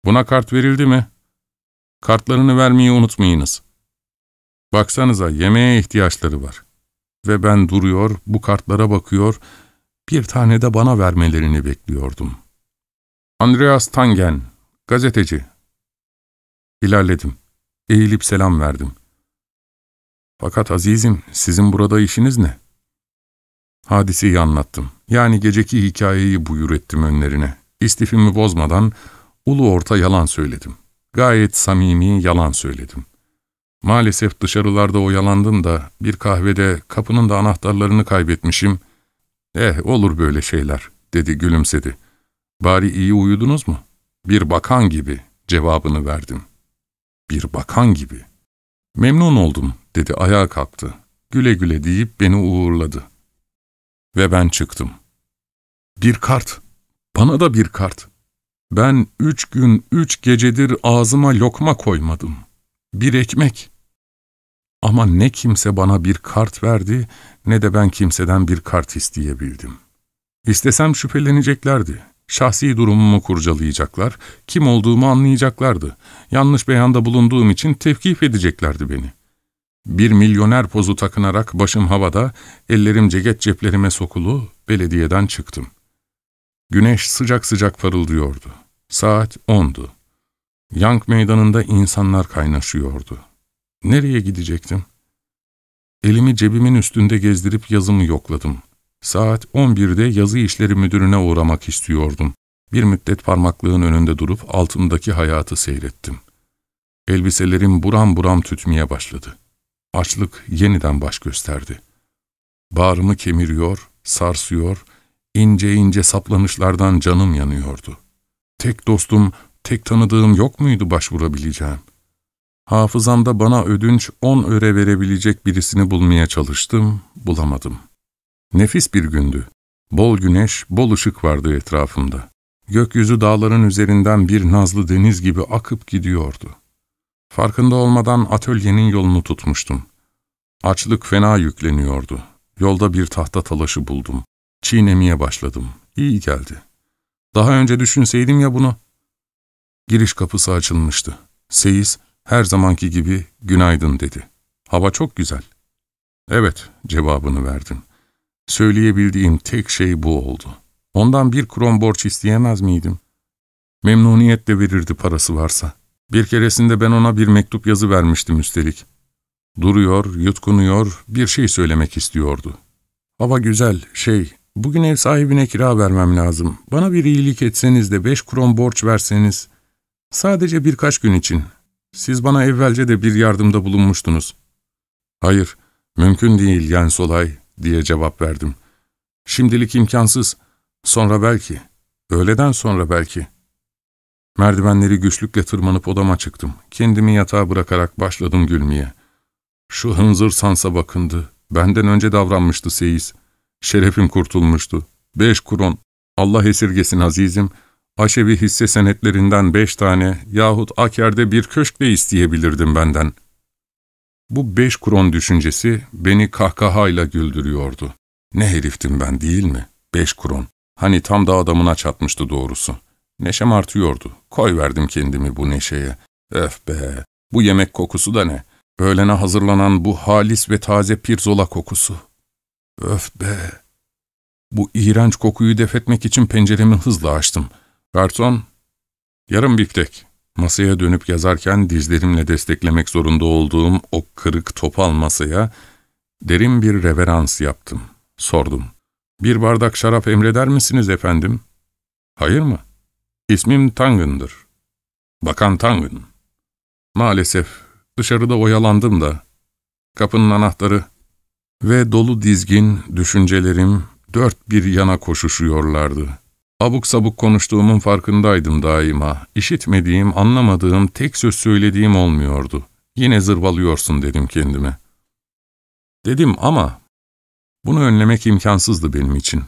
''Buna kart verildi mi? Kartlarını vermeyi unutmayınız. Baksanıza yemeğe ihtiyaçları var. Ve ben duruyor, bu kartlara bakıyor, bir tane de bana vermelerini bekliyordum. Andreas Tangen, gazeteci. İlerledim. Eğilip selam verdim. Fakat azizim, sizin burada işiniz ne? Hadiseyi anlattım. Yani geceki hikayeyi buyur ettim önlerine. İstifimi bozmadan ulu orta yalan söyledim. Gayet samimi yalan söyledim. Maalesef dışarılarda oyalandım da bir kahvede kapının da anahtarlarını kaybetmişim. Eh olur böyle şeyler dedi gülümsedi. Bari iyi uyudunuz mu? Bir bakan gibi cevabını verdim. Bir bakan gibi. Memnun oldum dedi ayağa kalktı. Güle güle deyip beni uğurladı. Ve ben çıktım. Bir kart. Bana da bir kart. Ben üç gün, üç gecedir ağzıma lokma koymadım. Bir ekmek. Ama ne kimse bana bir kart verdi, ne de ben kimseden bir kart isteyebildim. İstesem şüpheleneceklerdi. Şahsi durumumu kurcalayacaklar, kim olduğumu anlayacaklardı. Yanlış beyanda bulunduğum için tevkif edeceklerdi beni. Bir milyoner pozu takınarak başım havada, ellerim ceket ceplerime sokulu, belediyeden çıktım. Güneş sıcak sıcak parıldıyordu. Saat ondu. Yank meydanında insanlar kaynaşıyordu. Nereye gidecektim? Elimi cebimin üstünde gezdirip yazımı yokladım. Saat 11'de yazı işleri müdürüne uğramak istiyordum. Bir müddet parmaklığın önünde durup altımdaki hayatı seyrettim. Elbiselerim buram buram tütmeye başladı. Açlık yeniden baş gösterdi. Bağrımı kemiriyor, sarsıyor, ince ince saplanışlardan canım yanıyordu. Tek dostum, tek tanıdığım yok muydu başvurabileceğim? Hafızamda bana ödünç on öre verebilecek birisini bulmaya çalıştım, bulamadım. Nefis bir gündü. Bol güneş, bol ışık vardı etrafımda. Gökyüzü dağların üzerinden bir nazlı deniz gibi akıp gidiyordu. Farkında olmadan atölyenin yolunu tutmuştum. Açlık fena yükleniyordu. Yolda bir tahta talaşı buldum. Çiğnemeye başladım. İyi geldi. Daha önce düşünseydim ya bunu. Giriş kapısı açılmıştı. Seyis her zamanki gibi günaydın dedi. Hava çok güzel. Evet cevabını verdim. Söyleyebildiğim tek şey bu oldu. Ondan bir kron borç isteyemez miydim? Memnuniyetle verirdi parası varsa. Bir keresinde ben ona bir mektup yazı vermiştim üstelik. Duruyor, yutkunuyor, bir şey söylemek istiyordu. Hava güzel, şey, bugün ev sahibine kira vermem lazım. Bana bir iyilik etseniz de beş kron borç verseniz. Sadece birkaç gün için. Siz bana evvelce de bir yardımda bulunmuştunuz. Hayır, mümkün değil Jens Olay, diye cevap verdim. Şimdilik imkansız, sonra belki, öğleden sonra belki. Merdivenleri güçlükle tırmanıp odama çıktım. Kendimi yatağa bırakarak başladım gülmeye. Şu hınzır sansa bakındı. Benden önce davranmıştı Seyis. Şerefim kurtulmuştu. Beş kuron. Allah esirgesin azizim. Aşevi hisse senetlerinden beş tane yahut Aker'de bir köşk de isteyebilirdim benden. Bu beş kron düşüncesi beni kahkahayla güldürüyordu. Ne heriftim ben değil mi? Beş kron. Hani tam da adamına çatmıştı doğrusu. Neşem artıyordu. Koy verdim kendimi bu neşeye. Öf be, bu yemek kokusu da ne? Öğlene hazırlanan bu halis ve taze pirzola kokusu. Öf be! Bu iğrenç kokuyu defetmek için penceremi hızla açtım. Garson, yarım biftek. Masaya dönüp yazarken dizlerimle desteklemek zorunda olduğum o kırık topal masaya derin bir reverans yaptım. Sordum. Bir bardak şarap emreder misiniz efendim? Hayır mı? İsmim Tangın'dır. Bakan Tangın. Maalesef dışarıda oyalandım da. Kapının anahtarı ve dolu dizgin düşüncelerim dört bir yana koşuşuyorlardı. Abuk sabuk konuştuğumun farkındaydım daima. İşitmediğim, anlamadığım, tek söz söylediğim olmuyordu. Yine zırvalıyorsun dedim kendime. Dedim ama bunu önlemek imkansızdı benim için.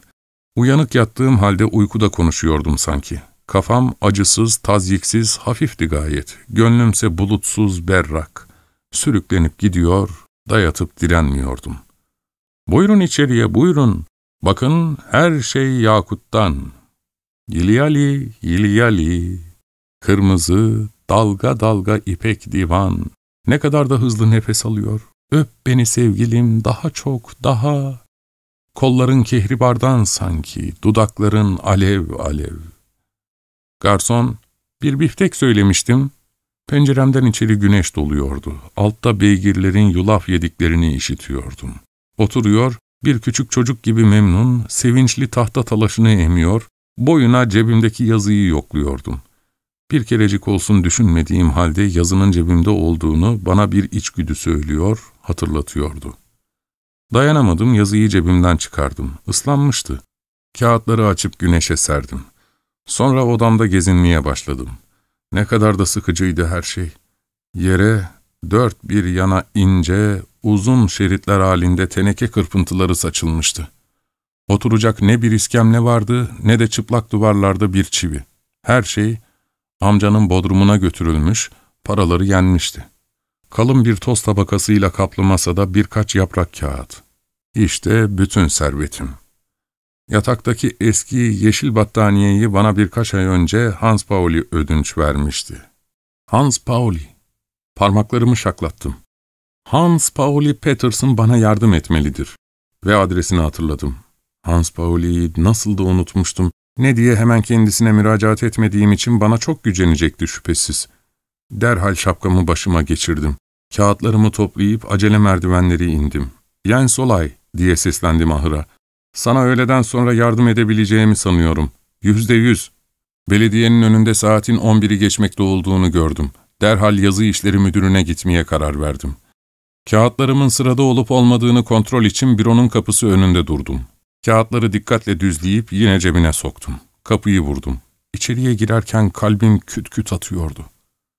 Uyanık yattığım halde uykuda konuşuyordum sanki. Kafam acısız, tazyiksiz, hafifti gayet. Gönlümse bulutsuz, berrak. Sürüklenip gidiyor, dayatıp direnmiyordum. Buyurun içeriye, buyurun. Bakın her şey yakuttan. Yilyali, yilyali. Kırmızı, dalga dalga ipek divan. Ne kadar da hızlı nefes alıyor. Öp beni sevgilim daha çok, daha. Kolların kehribardan sanki, dudakların alev alev. Garson, bir biftek söylemiştim. Penceremden içeri güneş doluyordu. Altta beygirlerin yulaf yediklerini işitiyordum. Oturuyor, bir küçük çocuk gibi memnun, sevinçli tahta talaşını emiyor, boyuna cebimdeki yazıyı yokluyordum. Bir kerecik olsun düşünmediğim halde yazının cebimde olduğunu bana bir içgüdü söylüyor, hatırlatıyordu. Dayanamadım, yazıyı cebimden çıkardım. Islanmıştı. Kağıtları açıp güneşe serdim. Sonra odamda gezinmeye başladım. Ne kadar da sıkıcıydı her şey. Yere dört bir yana ince, uzun şeritler halinde teneke kırpıntıları saçılmıştı. Oturacak ne bir iskemle vardı ne de çıplak duvarlarda bir çivi. Her şey amcanın bodrumuna götürülmüş, paraları yenmişti. Kalın bir toz tabakasıyla kaplı masada birkaç yaprak kağıt. İşte bütün servetim. Yataktaki eski yeşil battaniyeyi bana birkaç ay önce Hans Pauli ödünç vermişti. Hans Pauli. Parmaklarımı şaklattım. Hans Pauli Peterson bana yardım etmelidir. Ve adresini hatırladım. Hans Pauli'yi nasıl da unutmuştum. Ne diye hemen kendisine müracaat etmediğim için bana çok gücenecekti şüphesiz. Derhal şapkamı başıma geçirdim. Kağıtlarımı toplayıp acele merdivenleri indim. ''Yen Solay'' diye seslendim ahıra. ''Sana öğleden sonra yardım edebileceğimi sanıyorum. Yüzde yüz.'' Belediyenin önünde saatin on biri geçmekte olduğunu gördüm. Derhal yazı işleri müdürüne gitmeye karar verdim. Kağıtlarımın sırada olup olmadığını kontrol için büronun kapısı önünde durdum. Kağıtları dikkatle düzleyip yine cebine soktum. Kapıyı vurdum. İçeriye girerken kalbim küt küt atıyordu.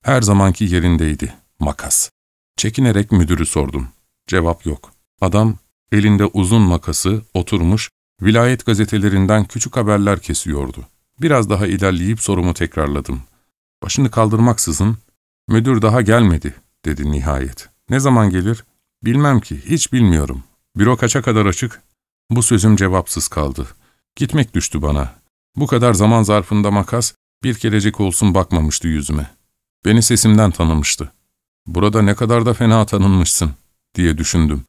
Her zamanki yerindeydi. Makas. Çekinerek müdürü sordum. Cevap yok. Adam elinde uzun makası oturmuş, vilayet gazetelerinden küçük haberler kesiyordu. Biraz daha ilerleyip sorumu tekrarladım. Başını kaldırmaksızın, ''Müdür daha gelmedi.'' dedi nihayet. ''Ne zaman gelir?'' ''Bilmem ki, hiç bilmiyorum. Büro kaça kadar açık?'' Bu sözüm cevapsız kaldı. Gitmek düştü bana. Bu kadar zaman zarfında makas bir kerecik olsun bakmamıştı yüzüme. Beni sesimden tanımıştı. Burada ne kadar da fena tanınmışsın diye düşündüm.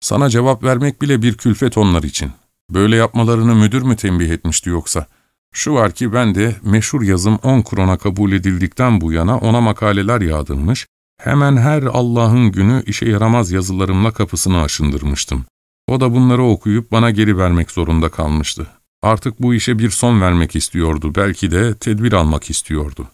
Sana cevap vermek bile bir külfet onlar için. Böyle yapmalarını müdür mü tembih etmişti yoksa? Şu var ki ben de meşhur yazım 10 krona kabul edildikten bu yana ona makaleler yağdırmış, hemen her Allah'ın günü işe yaramaz yazılarımla kapısını aşındırmıştım. O da bunları okuyup bana geri vermek zorunda kalmıştı. Artık bu işe bir son vermek istiyordu, belki de tedbir almak istiyordu.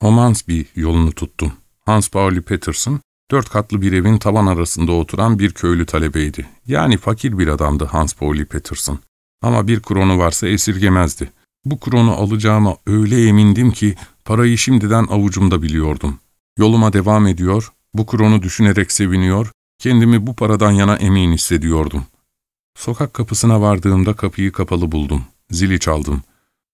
Omansby yolunu tuttum. Hans Pauli Peterson, dört katlı bir evin tavan arasında oturan bir köylü talebeydi. Yani fakir bir adamdı Hans Pauli Peterson. Ama bir kronu varsa esirgemezdi. Bu kronu alacağıma öyle emindim ki parayı şimdiden avucumda biliyordum. Yoluma devam ediyor, bu kronu düşünerek seviniyor, kendimi bu paradan yana emin hissediyordum. Sokak kapısına vardığımda kapıyı kapalı buldum. Zili çaldım.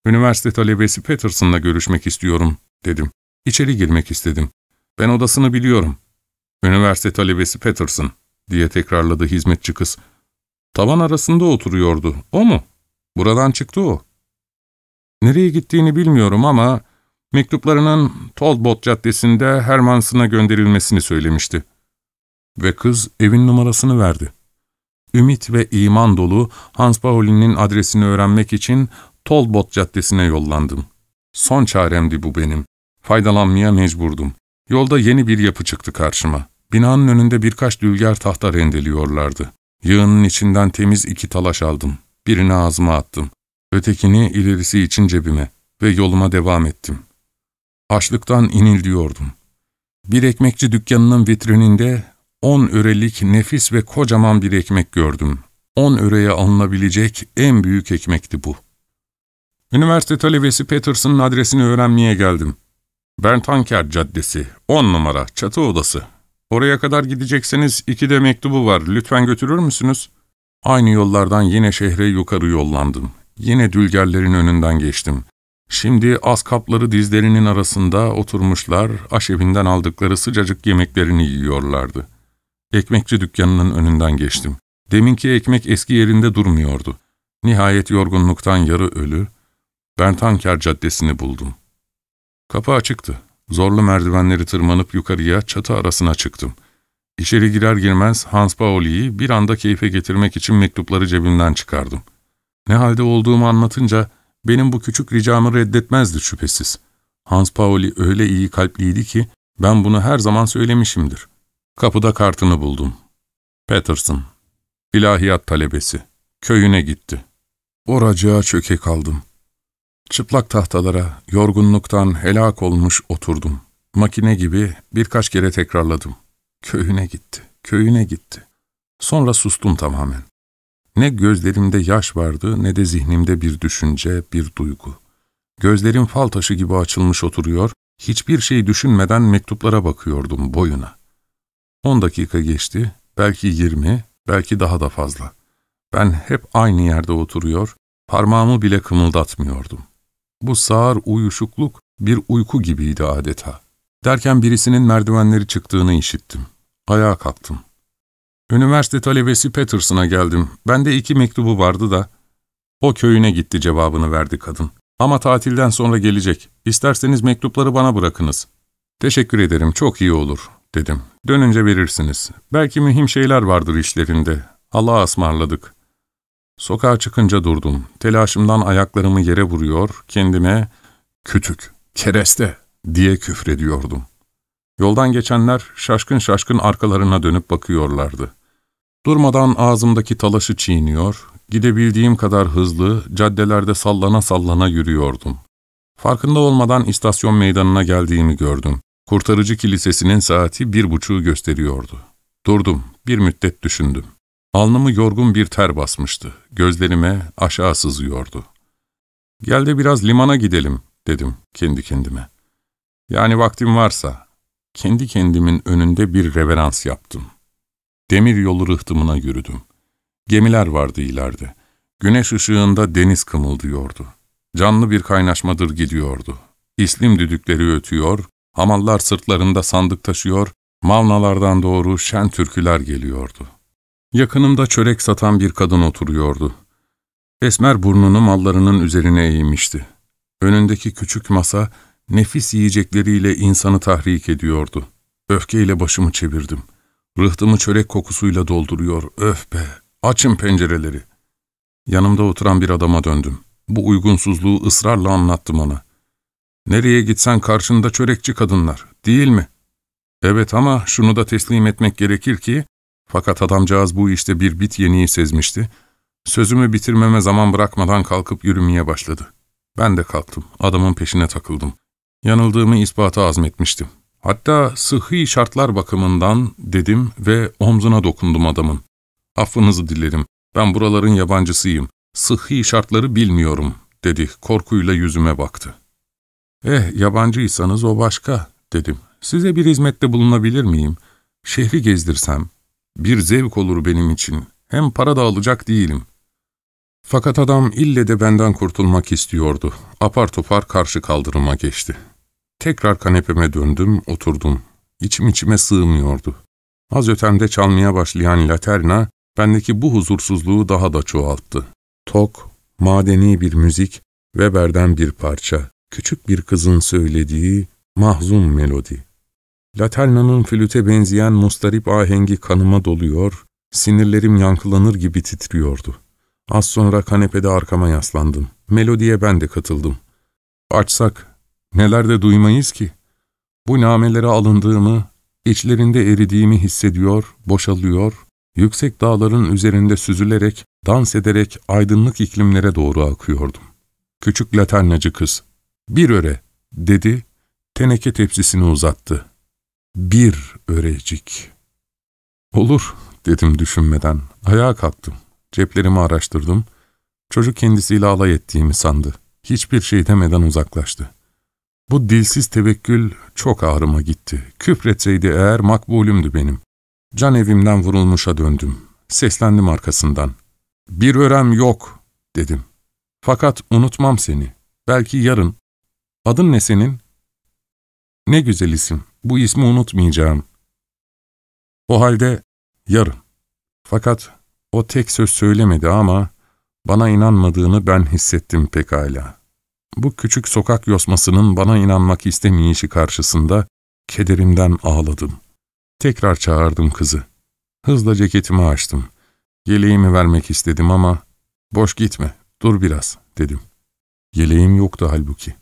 Üniversite talebesi Peterson'la görüşmek istiyorum, dedim. İçeri girmek istedim. Ben odasını biliyorum. Üniversite talebesi Peterson, diye tekrarladı hizmetçi kız. Tavan arasında oturuyordu. O mu? Buradan çıktı o. Nereye gittiğini bilmiyorum ama mektuplarının Talbot Caddesi'nde Hermanson'a gönderilmesini söylemişti. Ve kız evin numarasını verdi. Ümit ve iman dolu Hans Pauli'nin adresini öğrenmek için Talbot Caddesi'ne yollandım. Son çaremdi bu benim. Faydalanmaya mecburdum. Yolda yeni bir yapı çıktı karşıma. Binanın önünde birkaç dülger tahta rendeliyorlardı. Yığının içinden temiz iki talaş aldım. Birini ağzıma attım. Ötekini ilerisi için cebime ve yoluma devam ettim. Açlıktan inildiyordum. Bir ekmekçi dükkanının vitrininde on örelik nefis ve kocaman bir ekmek gördüm. On öreye alınabilecek en büyük ekmekti bu. Üniversite talebesi Peterson'ın adresini öğrenmeye geldim. Bernd Anker Caddesi, 10 numara, çatı odası. Oraya kadar gidecekseniz iki de mektubu var, lütfen götürür müsünüz? Aynı yollardan yine şehre yukarı yollandım. Yine dülgerlerin önünden geçtim. Şimdi az kapları dizlerinin arasında oturmuşlar, aşevinden aldıkları sıcacık yemeklerini yiyorlardı. Ekmekçi dükkanının önünden geçtim. Deminki ekmek eski yerinde durmuyordu. Nihayet yorgunluktan yarı ölü, Berntanker Caddesi'ni buldum. Kapı açıktı. Zorlu merdivenleri tırmanıp yukarıya çatı arasına çıktım. İçeri girer girmez Hans Pauli'yi bir anda keyfe getirmek için mektupları cebimden çıkardım. Ne halde olduğumu anlatınca benim bu küçük ricamı reddetmezdi şüphesiz. Hans Pauli öyle iyi kalpliydi ki ben bunu her zaman söylemişimdir. Kapıda kartını buldum. Peterson, ilahiyat talebesi, köyüne gitti. Oracığa çöke kaldım. Çıplak tahtalara, yorgunluktan helak olmuş oturdum. Makine gibi birkaç kere tekrarladım. Köyüne gitti, köyüne gitti. Sonra sustum tamamen. Ne gözlerimde yaş vardı ne de zihnimde bir düşünce, bir duygu. Gözlerim fal taşı gibi açılmış oturuyor, hiçbir şey düşünmeden mektuplara bakıyordum boyuna. On dakika geçti, belki yirmi, belki daha da fazla. Ben hep aynı yerde oturuyor, parmağımı bile kımıldatmıyordum. Bu sağır uyuşukluk bir uyku gibiydi adeta. Derken birisinin merdivenleri çıktığını işittim. Ayağa kalktım. Üniversite talebesi Peterson'a geldim. Bende iki mektubu vardı da. O köyüne gitti cevabını verdi kadın. Ama tatilden sonra gelecek. İsterseniz mektupları bana bırakınız. Teşekkür ederim, çok iyi olur, dedim. Dönünce verirsiniz. Belki mühim şeyler vardır işlerinde. Allah'a ısmarladık. Sokağa çıkınca durdum. Telaşımdan ayaklarımı yere vuruyor, kendime kütük, kereste diye küfrediyordum. Yoldan geçenler şaşkın şaşkın arkalarına dönüp bakıyorlardı. Durmadan ağzımdaki talaşı çiğniyor, gidebildiğim kadar hızlı caddelerde sallana sallana yürüyordum. Farkında olmadan istasyon meydanına geldiğimi gördüm. Kurtarıcı kilisesinin saati bir buçuğu gösteriyordu. Durdum, bir müddet düşündüm. Alnımı yorgun bir ter basmıştı. Gözlerime aşağı sızıyordu. Gel de biraz limana gidelim, dedim kendi kendime. Yani vaktim varsa, kendi kendimin önünde bir reverans yaptım. Demir yolu rıhtımına yürüdüm. Gemiler vardı ileride. Güneş ışığında deniz kımıldıyordu. Canlı bir kaynaşmadır gidiyordu. İslim düdükleri ötüyor, hamallar sırtlarında sandık taşıyor, mavnalardan doğru şen türküler geliyordu. Yakınımda çörek satan bir kadın oturuyordu. Esmer burnunu mallarının üzerine eğmişti. Önündeki küçük masa nefis yiyecekleriyle insanı tahrik ediyordu. Öfkeyle başımı çevirdim. Rıhtımı çörek kokusuyla dolduruyor. Öf be! Açın pencereleri. Yanımda oturan bir adama döndüm. Bu uygunsuzluğu ısrarla anlattım ona. Nereye gitsen karşında çörekçi kadınlar, değil mi? Evet ama şunu da teslim etmek gerekir ki, fakat adamcağız bu işte bir bit yeniği sezmişti. Sözümü bitirmeme zaman bırakmadan kalkıp yürümeye başladı. Ben de kalktım, adamın peşine takıldım. Yanıldığımı ispata azmetmiştim. Hatta sıhhi şartlar bakımından dedim ve omzuna dokundum adamın. Affınızı dilerim, ben buraların yabancısıyım, sıhhi şartları bilmiyorum, dedi korkuyla yüzüme baktı. Eh, yabancıysanız o başka, dedim. Size bir hizmette bulunabilir miyim? Şehri gezdirsem. Bir zevk olur benim için. Hem para da alacak değilim. Fakat adam ille de benden kurtulmak istiyordu. Apar topar karşı kaldırıma geçti. Tekrar kanepeme döndüm, oturdum. İçim içime sığmıyordu. Az ötemde çalmaya başlayan laterna, bendeki bu huzursuzluğu daha da çoğalttı. Tok, madeni bir müzik, Weber'den bir parça, küçük bir kızın söylediği mahzun melodi. Laterna'nın flüte benzeyen mustarip ahengi kanıma doluyor, sinirlerim yankılanır gibi titriyordu. Az sonra kanepede arkama yaslandım. Melodiye ben de katıldım. Açsak, neler de duymayız ki? Bu namelere alındığımı, içlerinde eridiğimi hissediyor, boşalıyor, yüksek dağların üzerinde süzülerek, dans ederek aydınlık iklimlere doğru akıyordum. Küçük laternacı kız, bir öre, dedi, teneke tepsisini uzattı. Bir örecik. Olur, dedim düşünmeden. Ayağa kalktım. Ceplerimi araştırdım. Çocuk kendisiyle alay ettiğimi sandı. Hiçbir şey demeden uzaklaştı. Bu dilsiz tevekkül çok ağrıma gitti. Küfretseydi eğer makbulümdü benim. Can evimden vurulmuşa döndüm. Seslendim arkasından. Bir örem yok, dedim. Fakat unutmam seni. Belki yarın. Adın ne senin? Ne güzel isim. Bu ismi unutmayacağım. O halde yarın. Fakat o tek söz söylemedi ama bana inanmadığını ben hissettim pekala. Bu küçük sokak yosmasının bana inanmak istemeyişi karşısında kederimden ağladım. Tekrar çağırdım kızı. Hızla ceketimi açtım. Yeleğimi vermek istedim ama ''Boş gitme, dur biraz.'' dedim. Yeleğim yoktu halbuki.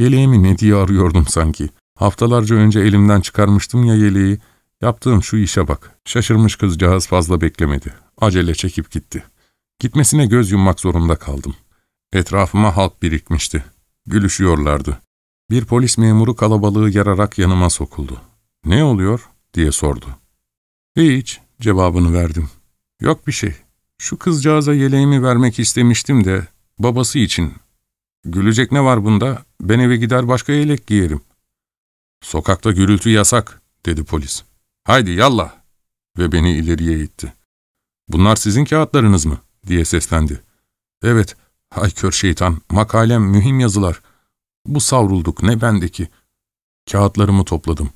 Yeleğimi ne diye arıyordum sanki. Haftalarca önce elimden çıkarmıştım ya yeleği. Yaptığım şu işe bak. Şaşırmış kızcağız fazla beklemedi. Acele çekip gitti. Gitmesine göz yummak zorunda kaldım. Etrafıma halk birikmişti. Gülüşüyorlardı. Bir polis memuru kalabalığı yararak yanıma sokuldu. ''Ne oluyor?'' diye sordu. ''Hiç'' cevabını verdim. ''Yok bir şey. Şu kızcağıza yeleğimi vermek istemiştim de babası için. Gülecek ne var bunda? Ben eve gider başka yelek giyerim.'' ''Sokakta gürültü yasak.'' dedi polis. ''Haydi yallah!'' ve beni ileriye itti. ''Bunlar sizin kağıtlarınız mı?'' diye seslendi. ''Evet, hay kör şeytan, makalem, mühim yazılar. Bu savrulduk, ne bendeki.'' Kağıtlarımı topladım.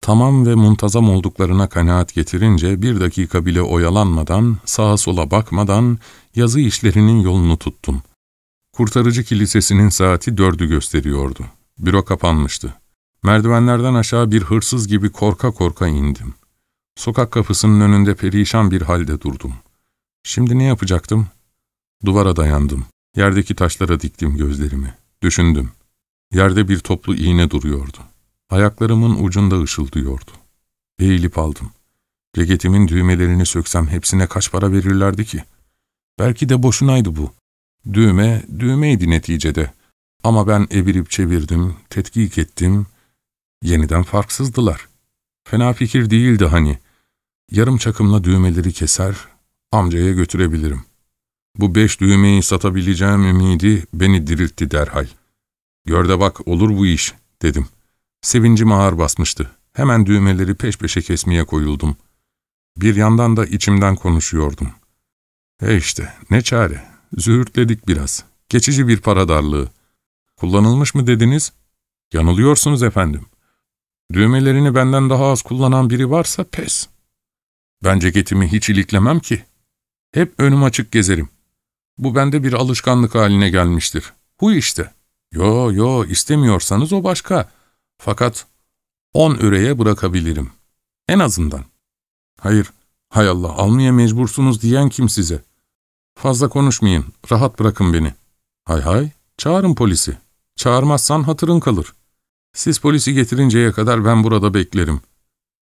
Tamam ve muntazam olduklarına kanaat getirince bir dakika bile oyalanmadan, sağa sola bakmadan yazı işlerinin yolunu tuttum. Kurtarıcı kilisesinin saati dördü gösteriyordu. Büro kapanmıştı. Merdivenlerden aşağı bir hırsız gibi korka korka indim. Sokak kapısının önünde perişan bir halde durdum. Şimdi ne yapacaktım? Duvara dayandım. Yerdeki taşlara diktim gözlerimi. Düşündüm. Yerde bir toplu iğne duruyordu. Ayaklarımın ucunda ışıldıyordu. Eğilip aldım. Ceketimin düğmelerini söksem hepsine kaç para verirlerdi ki? Belki de boşunaydı bu. Düğme, düğmeydi neticede. Ama ben evirip çevirdim, tetkik ettim. Yeniden farksızdılar. Fena fikir değildi hani. Yarım çakımla düğmeleri keser, amcaya götürebilirim. Bu beş düğmeyi satabileceğim ümidi beni diriltti derhal. Gör de bak olur bu iş, dedim. Sevincim ağır basmıştı. Hemen düğmeleri peş peşe kesmeye koyuldum. Bir yandan da içimden konuşuyordum. E işte, ne çare. Züğürtledik biraz. Geçici bir para darlığı. Kullanılmış mı dediniz? Yanılıyorsunuz efendim. Düğmelerini benden daha az kullanan biri varsa pes. Ben ceketimi hiç iliklemem ki. Hep önüm açık gezerim. Bu bende bir alışkanlık haline gelmiştir. Hu işte. Yo yo istemiyorsanız o başka. Fakat on üreye bırakabilirim. En azından. Hayır, hay Allah almaya mecbursunuz diyen kim size? Fazla konuşmayın, rahat bırakın beni. Hay hay, çağırın polisi. Çağırmazsan hatırın kalır. Siz polisi getirinceye kadar ben burada beklerim.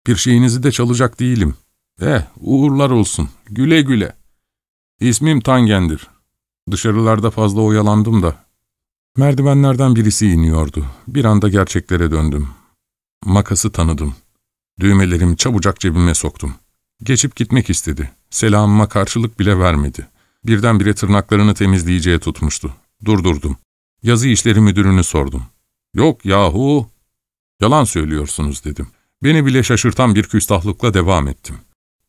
Bir şeyinizi de çalacak değilim. Eh, uğurlar olsun, güle güle. İsmim Tangen'dir. Dışarılarda fazla oyalandım da Merdivenlerden birisi iniyordu. Bir anda gerçeklere döndüm. Makası tanıdım. Düğmelerimi çabucak cebime soktum. Geçip gitmek istedi. Selamıma karşılık bile vermedi. Birdenbire tırnaklarını temizleyeceğe tutmuştu. Durdurdum. Yazı işleri müdürünü sordum. Yok yahu. Yalan söylüyorsunuz dedim. Beni bile şaşırtan bir küstahlıkla devam ettim.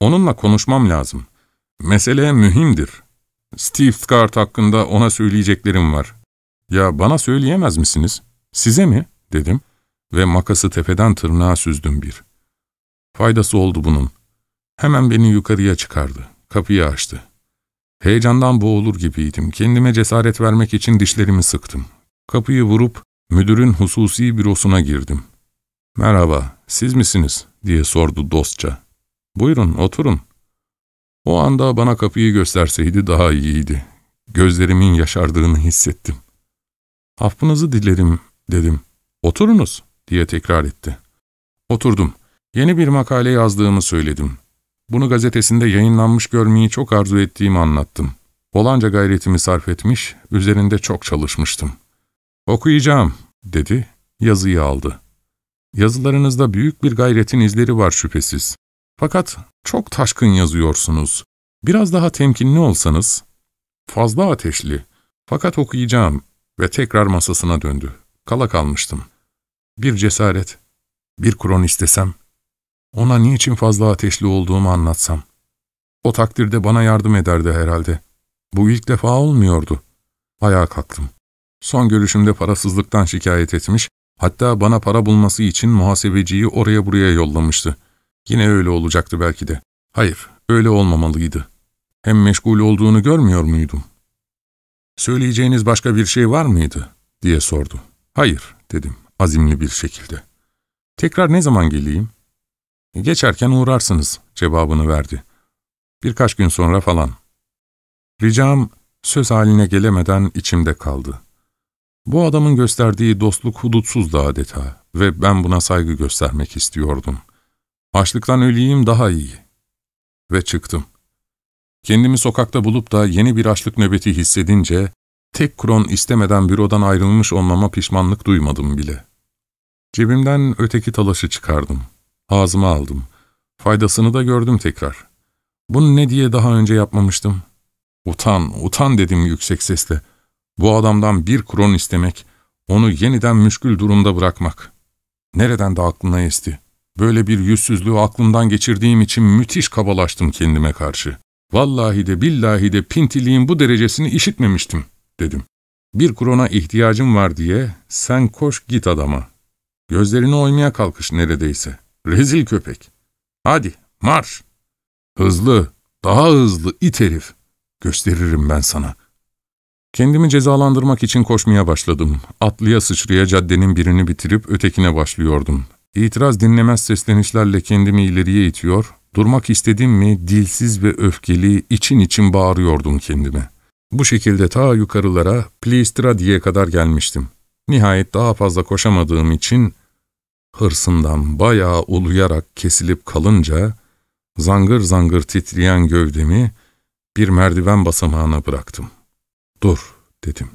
Onunla konuşmam lazım. Mesele mühimdir. Steve Scott hakkında ona söyleyeceklerim var. ''Ya bana söyleyemez misiniz? Size mi?'' dedim ve makası tepeden tırnağa süzdüm bir. Faydası oldu bunun. Hemen beni yukarıya çıkardı. Kapıyı açtı. Heyecandan boğulur gibiydim. Kendime cesaret vermek için dişlerimi sıktım. Kapıyı vurup müdürün hususi bürosuna girdim. ''Merhaba, siz misiniz?'' diye sordu dostça. ''Buyurun, oturun.'' O anda bana kapıyı gösterseydi daha iyiydi. Gözlerimin yaşardığını hissettim. ''Affınızı dilerim.'' dedim. ''Oturunuz.'' diye tekrar etti. Oturdum. Yeni bir makale yazdığımı söyledim. Bunu gazetesinde yayınlanmış görmeyi çok arzu ettiğimi anlattım. Olanca gayretimi sarf etmiş, üzerinde çok çalışmıştım. ''Okuyacağım.'' dedi, yazıyı aldı. Yazılarınızda büyük bir gayretin izleri var şüphesiz. Fakat çok taşkın yazıyorsunuz. Biraz daha temkinli olsanız. Fazla ateşli. Fakat okuyacağım ve tekrar masasına döndü. Kala kalmıştım. Bir cesaret, bir kron istesem, ona niçin fazla ateşli olduğumu anlatsam. O takdirde bana yardım ederdi herhalde. Bu ilk defa olmuyordu. Ayağa kalktım. Son görüşümde parasızlıktan şikayet etmiş, hatta bana para bulması için muhasebeciyi oraya buraya yollamıştı. Yine öyle olacaktı belki de. Hayır, öyle olmamalıydı. Hem meşgul olduğunu görmüyor muydum? Söyleyeceğiniz başka bir şey var mıydı? diye sordu. Hayır, dedim azimli bir şekilde. Tekrar ne zaman geleyim? Geçerken uğrarsınız cevabını verdi. Birkaç gün sonra falan. Ricam söz haline gelemeden içimde kaldı. Bu adamın gösterdiği dostluk hudutsuzdu adeta ve ben buna saygı göstermek istiyordum. Açlıktan öleyim daha iyi. Ve çıktım. Kendimi sokakta bulup da yeni bir açlık nöbeti hissedince, tek kron istemeden bürodan ayrılmış olmama pişmanlık duymadım bile. Cebimden öteki talaşı çıkardım. Ağzıma aldım. Faydasını da gördüm tekrar. Bunu ne diye daha önce yapmamıştım? Utan, utan dedim yüksek sesle. Bu adamdan bir kron istemek, onu yeniden müşkül durumda bırakmak. Nereden de aklına esti? Böyle bir yüzsüzlüğü aklımdan geçirdiğim için müthiş kabalaştım kendime karşı. Vallahi de billahi de pintiliğin bu derecesini işitmemiştim, dedim. Bir krona ihtiyacım var diye sen koş git adama. Gözlerini oymaya kalkış neredeyse. Rezil köpek. Hadi marş. Hızlı, daha hızlı it herif. Gösteririm ben sana. Kendimi cezalandırmak için koşmaya başladım. Atlıya sıçraya caddenin birini bitirip ötekine başlıyordum. İtiraz dinlemez seslenişlerle kendimi ileriye itiyor, durmak istedim mi dilsiz ve öfkeli için için bağırıyordum kendime. Bu şekilde ta yukarılara Plistra diye kadar gelmiştim. Nihayet daha fazla koşamadığım için hırsından bayağı uluyarak kesilip kalınca zangır zangır titreyen gövdemi bir merdiven basamağına bıraktım. ''Dur'' dedim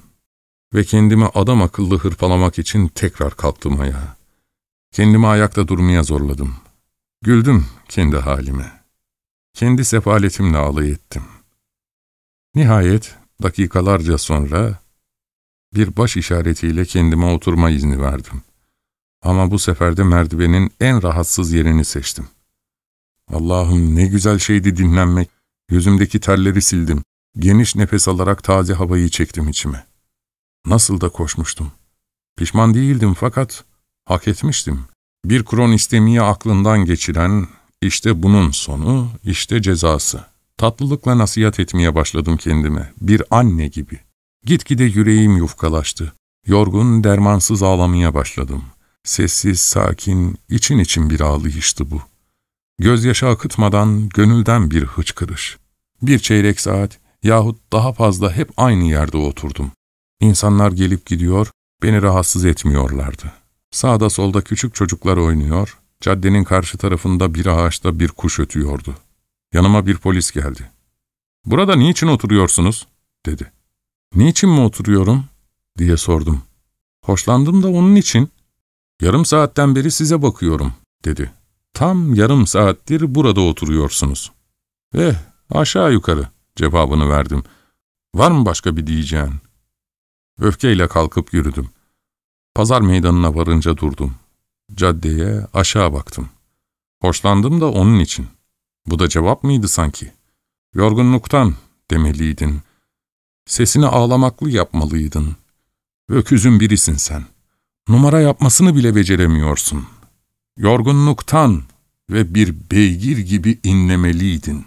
ve kendimi adam akıllı hırpalamak için tekrar kalktım ayağa. Kendimi ayakta durmaya zorladım. Güldüm kendi halime. Kendi sefaletimle alay ettim. Nihayet dakikalarca sonra bir baş işaretiyle kendime oturma izni verdim. Ama bu sefer de merdivenin en rahatsız yerini seçtim. Allah'ım ne güzel şeydi dinlenmek. Yüzümdeki terleri sildim. Geniş nefes alarak taze havayı çektim içime. Nasıl da koşmuştum. Pişman değildim fakat hak etmiştim. Bir kron istemeyi aklından geçiren, işte bunun sonu, işte cezası. Tatlılıkla nasihat etmeye başladım kendime, bir anne gibi. Gitgide yüreğim yufkalaştı. Yorgun, dermansız ağlamaya başladım. Sessiz, sakin, için için bir ağlayıştı bu. Gözyaşı akıtmadan gönülden bir hıçkırış. Bir çeyrek saat yahut daha fazla hep aynı yerde oturdum. İnsanlar gelip gidiyor, beni rahatsız etmiyorlardı. Sağda solda küçük çocuklar oynuyor, caddenin karşı tarafında bir ağaçta bir kuş ötüyordu. Yanıma bir polis geldi. ''Burada niçin oturuyorsunuz?'' dedi. ''Niçin mi oturuyorum?'' diye sordum. ''Hoşlandım da onun için.'' ''Yarım saatten beri size bakıyorum.'' dedi. ''Tam yarım saattir burada oturuyorsunuz.'' ''Eh, aşağı yukarı.'' cevabını verdim. ''Var mı başka bir diyeceğin?'' Öfkeyle kalkıp yürüdüm. Pazar meydanına varınca durdum. Caddeye aşağı baktım. Hoşlandım da onun için. Bu da cevap mıydı sanki? Yorgunluktan demeliydin. Sesini ağlamaklı yapmalıydın. Öküzün birisin sen. Numara yapmasını bile beceremiyorsun. Yorgunluktan ve bir beygir gibi inlemeliydin.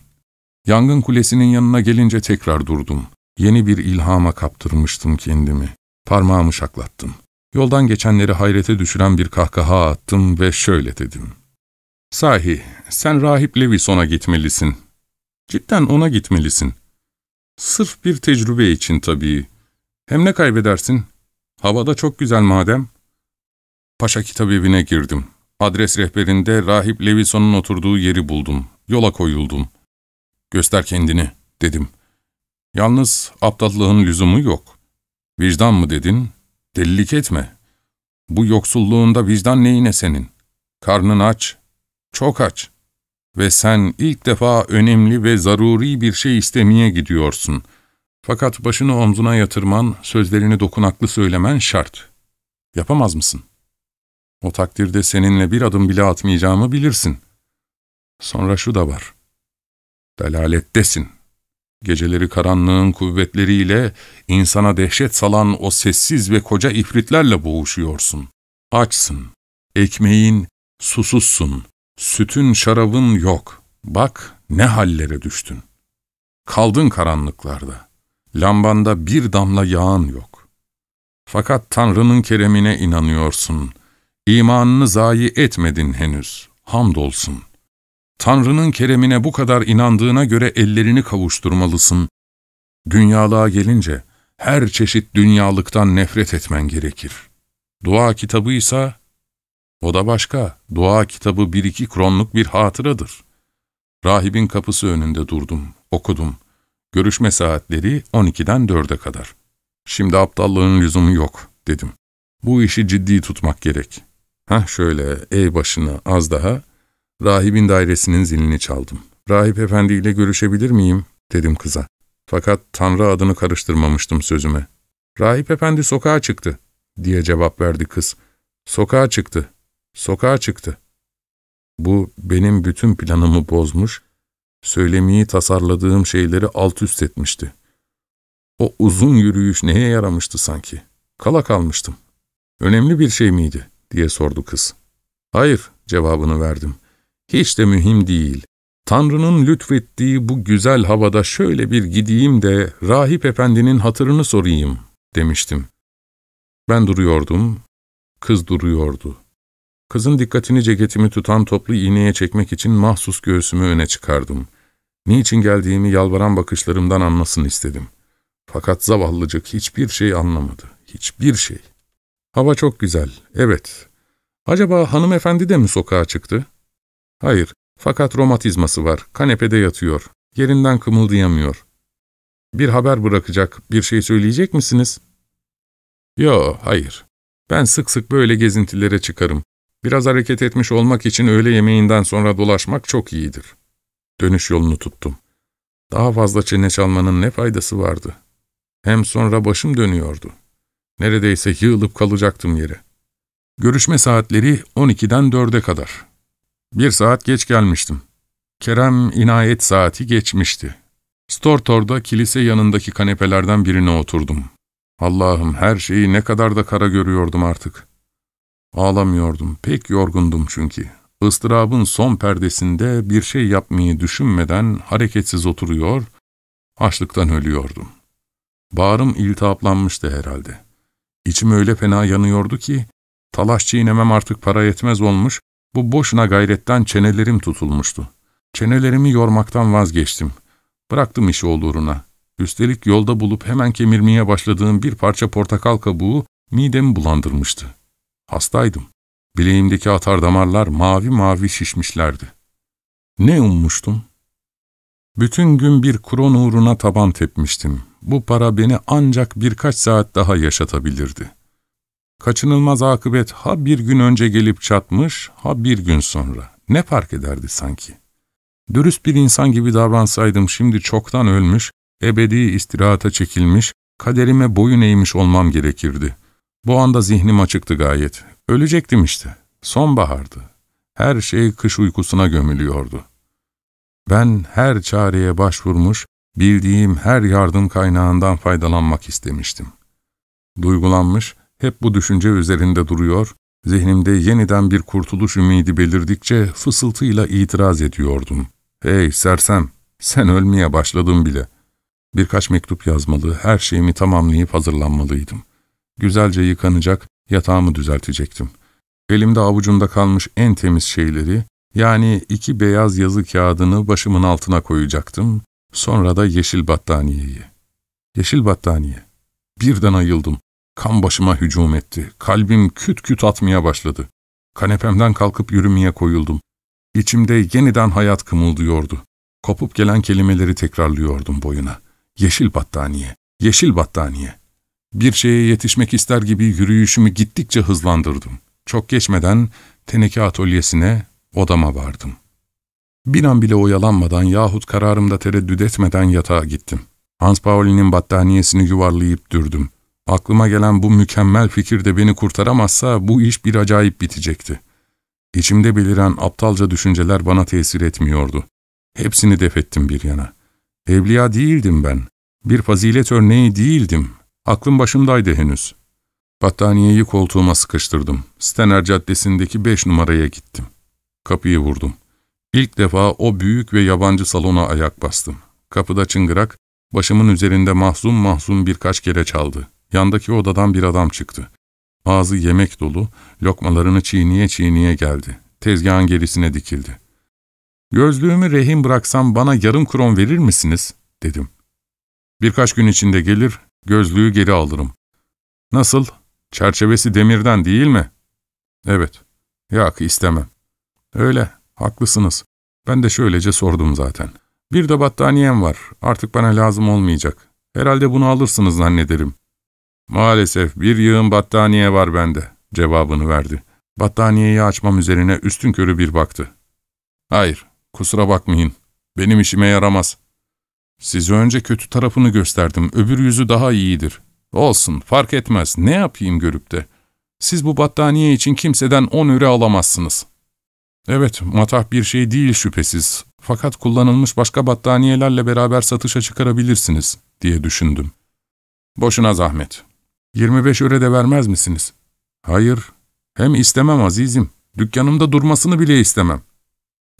Yangın kulesinin yanına gelince tekrar durdum. Yeni bir ilhama kaptırmıştım kendimi. Parmağımı şaklattım. Yoldan geçenleri hayrete düşüren bir kahkaha attım ve şöyle dedim. Sahi, sen rahip Levison'a gitmelisin. Cidden ona gitmelisin. Sırf bir tecrübe için tabii. Hem ne kaybedersin? Havada çok güzel madem. Paşa kitabevine girdim. Adres rehberinde rahip Levison'un oturduğu yeri buldum. Yola koyuldum. Göster kendini, dedim. Yalnız aptallığın lüzumu yok. Vicdan mı dedin? Delilik etme. Bu yoksulluğunda vicdan neyine senin? Karnın aç, çok aç. Ve sen ilk defa önemli ve zaruri bir şey istemeye gidiyorsun. Fakat başını omzuna yatırman, sözlerini dokunaklı söylemen şart. Yapamaz mısın? O takdirde seninle bir adım bile atmayacağımı bilirsin. Sonra şu da var. Delalettesin. Geceleri karanlığın kuvvetleriyle insana dehşet salan o sessiz ve koca ifritlerle boğuşuyorsun. Açsın. Ekmeğin, susuzsun. Sütün şarabın yok. Bak ne hallere düştün. Kaldın karanlıklarda. Lambanda bir damla yağın yok. Fakat Tanrı'nın keremine inanıyorsun. İmanını zayi etmedin henüz. Hamdolsun. Tanrı'nın keremine bu kadar inandığına göre ellerini kavuşturmalısın. Dünyalığa gelince her çeşit dünyalıktan nefret etmen gerekir. Dua kitabıysa o da başka. Dua kitabı bir iki kronluk bir hatıradır. Rahibin kapısı önünde durdum, okudum. Görüşme saatleri 12'den 4'e kadar. Şimdi aptallığın lüzumu yok, dedim. Bu işi ciddi tutmak gerek. Hah şöyle, ey başına az daha, rahibin dairesinin zilini çaldım. Rahip efendiyle görüşebilir miyim, dedim kıza. Fakat Tanrı adını karıştırmamıştım sözüme. Rahip efendi sokağa çıktı, diye cevap verdi kız. Sokağa çıktı. Sokağa çıktı. Bu benim bütün planımı bozmuş, söylemeyi tasarladığım şeyleri alt üst etmişti. O uzun yürüyüş neye yaramıştı sanki? Kala kalmıştım. Önemli bir şey miydi? Diye sordu kız. Hayır, cevabını verdim. Hiç de mühim değil. Tanrı'nın lütfettiği bu güzel havada şöyle bir gideyim de rahip efendinin hatırını sorayım, demiştim. Ben duruyordum, kız duruyordu. Kızın dikkatini ceketimi tutan toplu iğneye çekmek için mahsus göğsümü öne çıkardım. Niçin geldiğimi yalvaran bakışlarımdan anlasın istedim. Fakat zavallıcık hiçbir şey anlamadı. Hiçbir şey. Hava çok güzel, evet. Acaba hanımefendi de mi sokağa çıktı? Hayır, fakat romatizması var, kanepede yatıyor. Yerinden kımıldayamıyor. Bir haber bırakacak, bir şey söyleyecek misiniz? Yo, hayır. Ben sık sık böyle gezintilere çıkarım. Biraz hareket etmiş olmak için öğle yemeğinden sonra dolaşmak çok iyidir. Dönüş yolunu tuttum. Daha fazla çene çalmanın ne faydası vardı? Hem sonra başım dönüyordu. Neredeyse yığılıp kalacaktım yere. Görüşme saatleri 12'den 4'e kadar. Bir saat geç gelmiştim. Kerem inayet saati geçmişti. Stortor'da kilise yanındaki kanepelerden birine oturdum. Allah'ım her şeyi ne kadar da kara görüyordum artık. Ağlamıyordum, pek yorgundum çünkü. Istırabın son perdesinde bir şey yapmayı düşünmeden hareketsiz oturuyor, açlıktan ölüyordum. Bağrım iltihaplanmıştı herhalde. İçim öyle fena yanıyordu ki, talaş çiğnemem artık para yetmez olmuş, bu boşuna gayretten çenelerim tutulmuştu. Çenelerimi yormaktan vazgeçtim. Bıraktım işi oluruna. Üstelik yolda bulup hemen kemirmeye başladığım bir parça portakal kabuğu midemi bulandırmıştı. Hastaydım. Bileğimdeki atar damarlar mavi mavi şişmişlerdi. Ne ummuştum? Bütün gün bir kron uğruna taban tepmiştim. Bu para beni ancak birkaç saat daha yaşatabilirdi. Kaçınılmaz akıbet ha bir gün önce gelip çatmış, ha bir gün sonra. Ne fark ederdi sanki? Dürüst bir insan gibi davransaydım şimdi çoktan ölmüş, ebedi istirahata çekilmiş, kaderime boyun eğmiş olmam gerekirdi. Bu anda zihnim açıktı gayet. Ölecektim işte. Sonbahardı. Her şey kış uykusuna gömülüyordu. Ben her çareye başvurmuş, bildiğim her yardım kaynağından faydalanmak istemiştim. Duygulanmış, hep bu düşünce üzerinde duruyor, zihnimde yeniden bir kurtuluş ümidi belirdikçe fısıltıyla itiraz ediyordum. ''Hey sersem, Sen ölmeye başladın bile. Birkaç mektup yazmalı, her şeyimi tamamlayıp hazırlanmalıydım. Güzelce yıkanacak, yatağımı düzeltecektim. Elimde avucumda kalmış en temiz şeyleri, yani iki beyaz yazı kağıdını başımın altına koyacaktım, sonra da yeşil battaniyeyi. Yeşil battaniye. Birden ayıldım. Kan başıma hücum etti. Kalbim küt küt atmaya başladı. Kanepemden kalkıp yürümeye koyuldum. İçimde yeniden hayat kımıldıyordu. Kopup gelen kelimeleri tekrarlıyordum boyuna. Yeşil battaniye, yeşil battaniye. Bir şeye yetişmek ister gibi yürüyüşümü gittikçe hızlandırdım. Çok geçmeden teneke atölyesine, odama vardım. Bir an bile oyalanmadan yahut kararımda tereddüt etmeden yatağa gittim. Hans Pauli'nin battaniyesini yuvarlayıp dürdüm. Aklıma gelen bu mükemmel fikir de beni kurtaramazsa bu iş bir acayip bitecekti. İçimde beliren aptalca düşünceler bana tesir etmiyordu. Hepsini defettim bir yana. Evliya değildim ben. Bir fazilet örneği değildim. Aklım başımdaydı henüz. Battaniyeyi koltuğuma sıkıştırdım. Stener Caddesi'ndeki beş numaraya gittim. Kapıyı vurdum. İlk defa o büyük ve yabancı salona ayak bastım. Kapıda çıngırak, başımın üzerinde mahzun mahzun birkaç kere çaldı. Yandaki odadan bir adam çıktı. Ağzı yemek dolu, lokmalarını çiğniye çiğniye geldi. Tezgahın gerisine dikildi. ''Gözlüğümü rehin bıraksam bana yarım kron verir misiniz?'' dedim. ''Birkaç gün içinde gelir, gözlüğü geri alırım.'' ''Nasıl? Çerçevesi demirden değil mi?'' ''Evet.'' ''Yok, istemem.'' ''Öyle, haklısınız. Ben de şöylece sordum zaten. Bir de battaniyem var, artık bana lazım olmayacak. Herhalde bunu alırsınız zannederim.'' ''Maalesef bir yığın battaniye var bende.'' cevabını verdi. Battaniyeyi açmam üzerine üstün körü bir baktı. ''Hayır, kusura bakmayın. Benim işime yaramaz. Size önce kötü tarafını gösterdim, öbür yüzü daha iyidir. Olsun, fark etmez. Ne yapayım görüp de? Siz bu battaniye için kimseden on öre alamazsınız.'' Evet, matah bir şey değil şüphesiz. Fakat kullanılmış başka battaniyelerle beraber satışa çıkarabilirsiniz, diye düşündüm. Boşuna zahmet. 25 öre de vermez misiniz? Hayır. Hem istemem azizim. Dükkanımda durmasını bile istemem.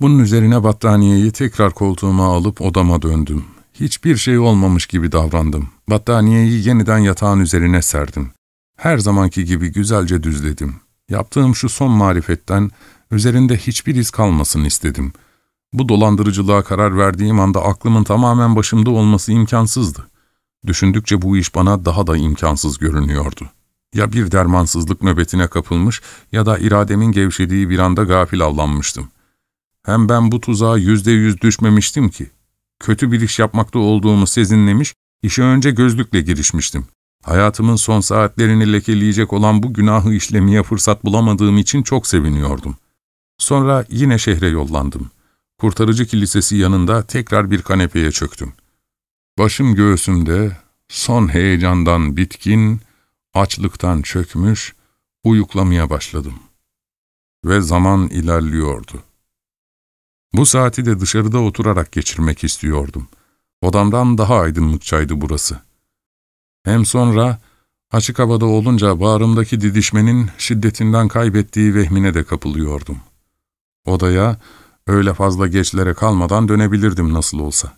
Bunun üzerine battaniyeyi tekrar koltuğuma alıp odama döndüm. Hiçbir şey olmamış gibi davrandım. Battaniyeyi yeniden yatağın üzerine serdim. Her zamanki gibi güzelce düzledim. Yaptığım şu son marifetten üzerinde hiçbir iz kalmasın istedim. Bu dolandırıcılığa karar verdiğim anda aklımın tamamen başımda olması imkansızdı. Düşündükçe bu iş bana daha da imkansız görünüyordu. Ya bir dermansızlık nöbetine kapılmış ya da irademin gevşediği bir anda gafil avlanmıştım. Hem ben bu tuzağa yüzde yüz düşmemiştim ki. Kötü bir iş yapmakta olduğumu sezinlemiş, işe önce gözlükle girişmiştim. Hayatımın son saatlerini lekeleyecek olan bu günahı işlemeye fırsat bulamadığım için çok seviniyordum. Sonra yine şehre yollandım. Kurtarıcı kilisesi yanında tekrar bir kanepeye çöktüm. Başım göğsümde, son heyecandan bitkin, açlıktan çökmüş, uyuklamaya başladım. Ve zaman ilerliyordu. Bu saati de dışarıda oturarak geçirmek istiyordum. Odamdan daha aydınlıkçaydı burası. Hem sonra açık havada olunca bağrımdaki didişmenin şiddetinden kaybettiği vehmine de kapılıyordum. Odaya öyle fazla geçlere kalmadan dönebilirdim nasıl olsa.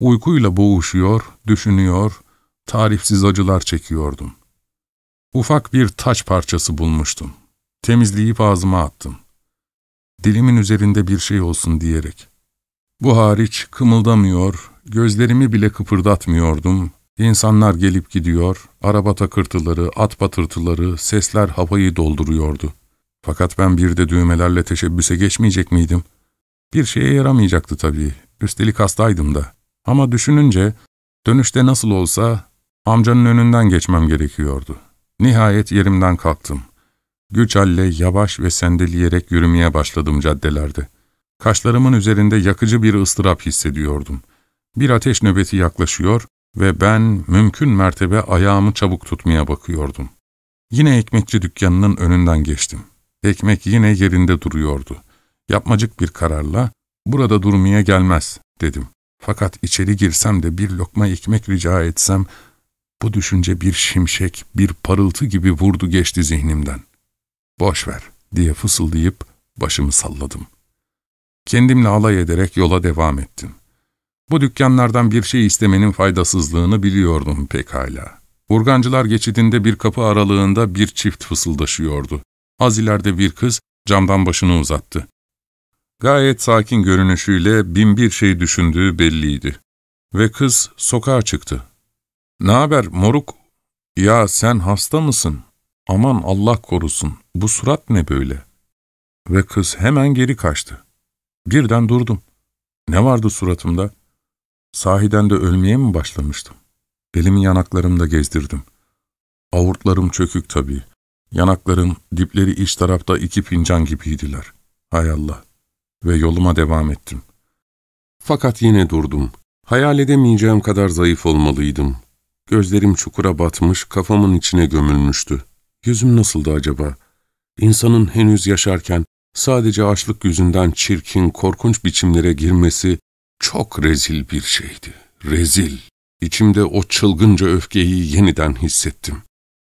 Uykuyla boğuşuyor, düşünüyor, tarifsiz acılar çekiyordum. Ufak bir taş parçası bulmuştum. Temizleyip ağzıma attım. Dilimin üzerinde bir şey olsun diyerek. Bu hariç kımıldamıyor, gözlerimi bile kıpırdatmıyordum. İnsanlar gelip gidiyor, araba takırtıları, at patırtıları, sesler havayı dolduruyordu. Fakat ben bir de düğmelerle teşebbüse geçmeyecek miydim? Bir şeye yaramayacaktı tabii, üstelik hastaydım da. Ama düşününce, dönüşte nasıl olsa amcanın önünden geçmem gerekiyordu. Nihayet yerimden kalktım. Güç alle yavaş ve sendeleyerek yürümeye başladım caddelerde. Kaşlarımın üzerinde yakıcı bir ıstırap hissediyordum. Bir ateş nöbeti yaklaşıyor ve ben mümkün mertebe ayağımı çabuk tutmaya bakıyordum. Yine ekmekçi dükkanının önünden geçtim. Ekmek yine yerinde duruyordu. Yapmacık bir kararla, burada durmaya gelmez, dedim. Fakat içeri girsem de bir lokma ekmek rica etsem, bu düşünce bir şimşek, bir parıltı gibi vurdu geçti zihnimden. Boş ver diye fısıldayıp başımı salladım. Kendimle alay ederek yola devam ettim. Bu dükkanlardan bir şey istemenin faydasızlığını biliyordum pekala. Urgancılar geçidinde bir kapı aralığında bir çift fısıldaşıyordu. Az ileride bir kız camdan başını uzattı. Gayet sakin görünüşüyle bin bir şey düşündüğü belliydi. Ve kız sokağa çıktı. ''Ne haber moruk? Ya sen hasta mısın? Aman Allah korusun, bu surat ne böyle?'' Ve kız hemen geri kaçtı. Birden durdum. Ne vardı suratımda? Sahiden de ölmeye mi başlamıştım? Elimi yanaklarımda gezdirdim. Avurtlarım çökük tabii. Yanaklarım, dipleri iç tarafta iki fincan gibiydiler. Hay Allah! Ve yoluma devam ettim. Fakat yine durdum. Hayal edemeyeceğim kadar zayıf olmalıydım. Gözlerim çukura batmış, kafamın içine gömülmüştü. Yüzüm nasıldı acaba? İnsanın henüz yaşarken sadece açlık yüzünden çirkin, korkunç biçimlere girmesi çok rezil bir şeydi. Rezil. İçimde o çılgınca öfkeyi yeniden hissettim.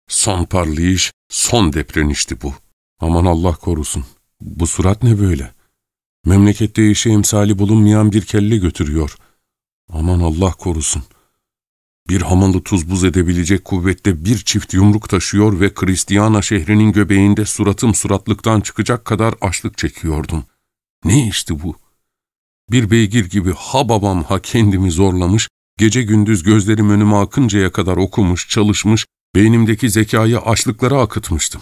Son parlayış, son deprenişti bu. Aman Allah korusun. Bu surat ne böyle? Memlekette işe emsali bulunmayan bir kelle götürüyor. Aman Allah korusun. Bir hamalı tuz buz edebilecek kuvvette bir çift yumruk taşıyor ve Kristiyana şehrinin göbeğinde suratım suratlıktan çıkacak kadar açlık çekiyordum. Ne işti bu? Bir beygir gibi ha babam ha kendimi zorlamış, gece gündüz gözlerim önüme akıncaya kadar okumuş, çalışmış, beynimdeki zekayı açlıklara akıtmıştım.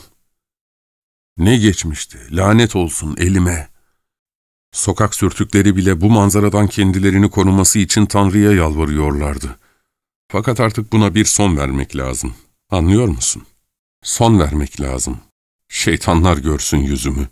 Ne geçmişti, lanet olsun elime. Sokak sürtükleri bile bu manzaradan kendilerini koruması için Tanrı'ya yalvarıyorlardı. Fakat artık buna bir son vermek lazım. Anlıyor musun? Son vermek lazım. Şeytanlar görsün yüzümü.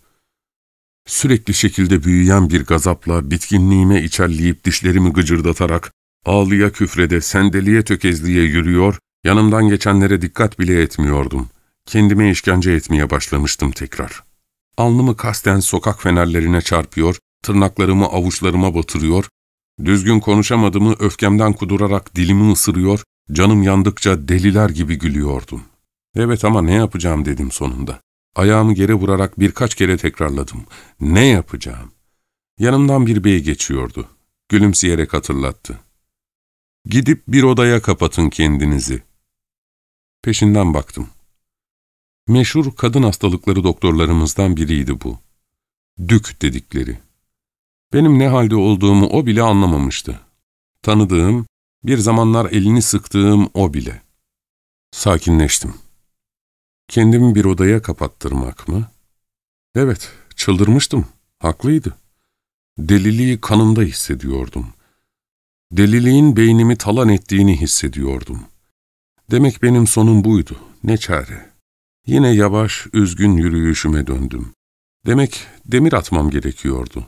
Sürekli şekilde büyüyen bir gazapla bitkinliğime içerleyip dişlerimi gıcırdatarak ağlıya küfrede, sendeliye tökezliye yürüyor, yanımdan geçenlere dikkat bile etmiyordum. Kendime işkence etmeye başlamıştım tekrar. Alnımı kasten sokak fenerlerine çarpıyor, tırnaklarımı avuçlarıma batırıyor, düzgün konuşamadığımı öfkemden kudurarak dilimi ısırıyor, canım yandıkça deliler gibi gülüyordum. Evet ama ne yapacağım dedim sonunda. Ayağımı geri vurarak birkaç kere tekrarladım. Ne yapacağım? Yanımdan bir bey geçiyordu. Gülümseyerek hatırlattı. Gidip bir odaya kapatın kendinizi. Peşinden baktım. Meşhur kadın hastalıkları doktorlarımızdan biriydi bu. Dük dedikleri. Benim ne halde olduğumu o bile anlamamıştı. Tanıdığım, bir zamanlar elini sıktığım o bile. Sakinleştim. Kendimi bir odaya kapattırmak mı? Evet, çıldırmıştım. Haklıydı. Deliliği kanımda hissediyordum. Deliliğin beynimi talan ettiğini hissediyordum. Demek benim sonum buydu. Ne çare. Yine yavaş, üzgün yürüyüşüme döndüm. Demek demir atmam gerekiyordu.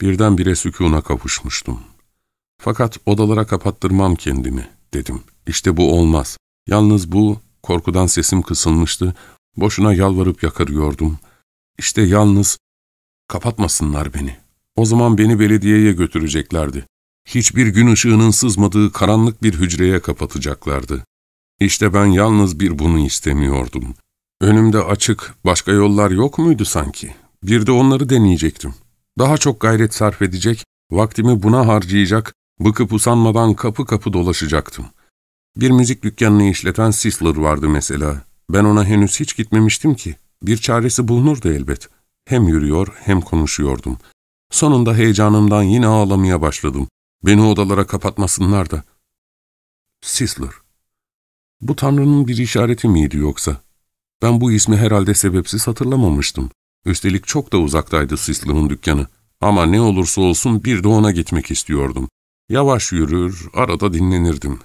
Birdenbire sükûna kavuşmuştum. Fakat odalara kapattırmam kendimi, dedim. İşte bu olmaz. Yalnız bu, korkudan sesim kısılmıştı, boşuna yalvarıp yakarıyordum. İşte yalnız, kapatmasınlar beni. O zaman beni belediyeye götüreceklerdi. Hiçbir gün ışığının sızmadığı karanlık bir hücreye kapatacaklardı. İşte ben yalnız bir bunu istemiyordum. Önümde açık, başka yollar yok muydu sanki? Bir de onları deneyecektim. Daha çok gayret sarf edecek, vaktimi buna harcayacak, bıkıp usanmadan kapı kapı dolaşacaktım. Bir müzik dükkanını işleten Sisler vardı mesela. Ben ona henüz hiç gitmemiştim ki. Bir çaresi bulunurdu elbet. Hem yürüyor hem konuşuyordum. Sonunda heyecanımdan yine ağlamaya başladım. Beni odalara kapatmasınlar da. Sisler. Bu Tanrı'nın bir işareti miydi yoksa? Ben bu ismi herhalde sebepsiz hatırlamamıştım. Üstelik çok da uzaktaydı Sisler'ın dükkanı. Ama ne olursa olsun bir de ona gitmek istiyordum. Yavaş yürür, arada dinlenirdim.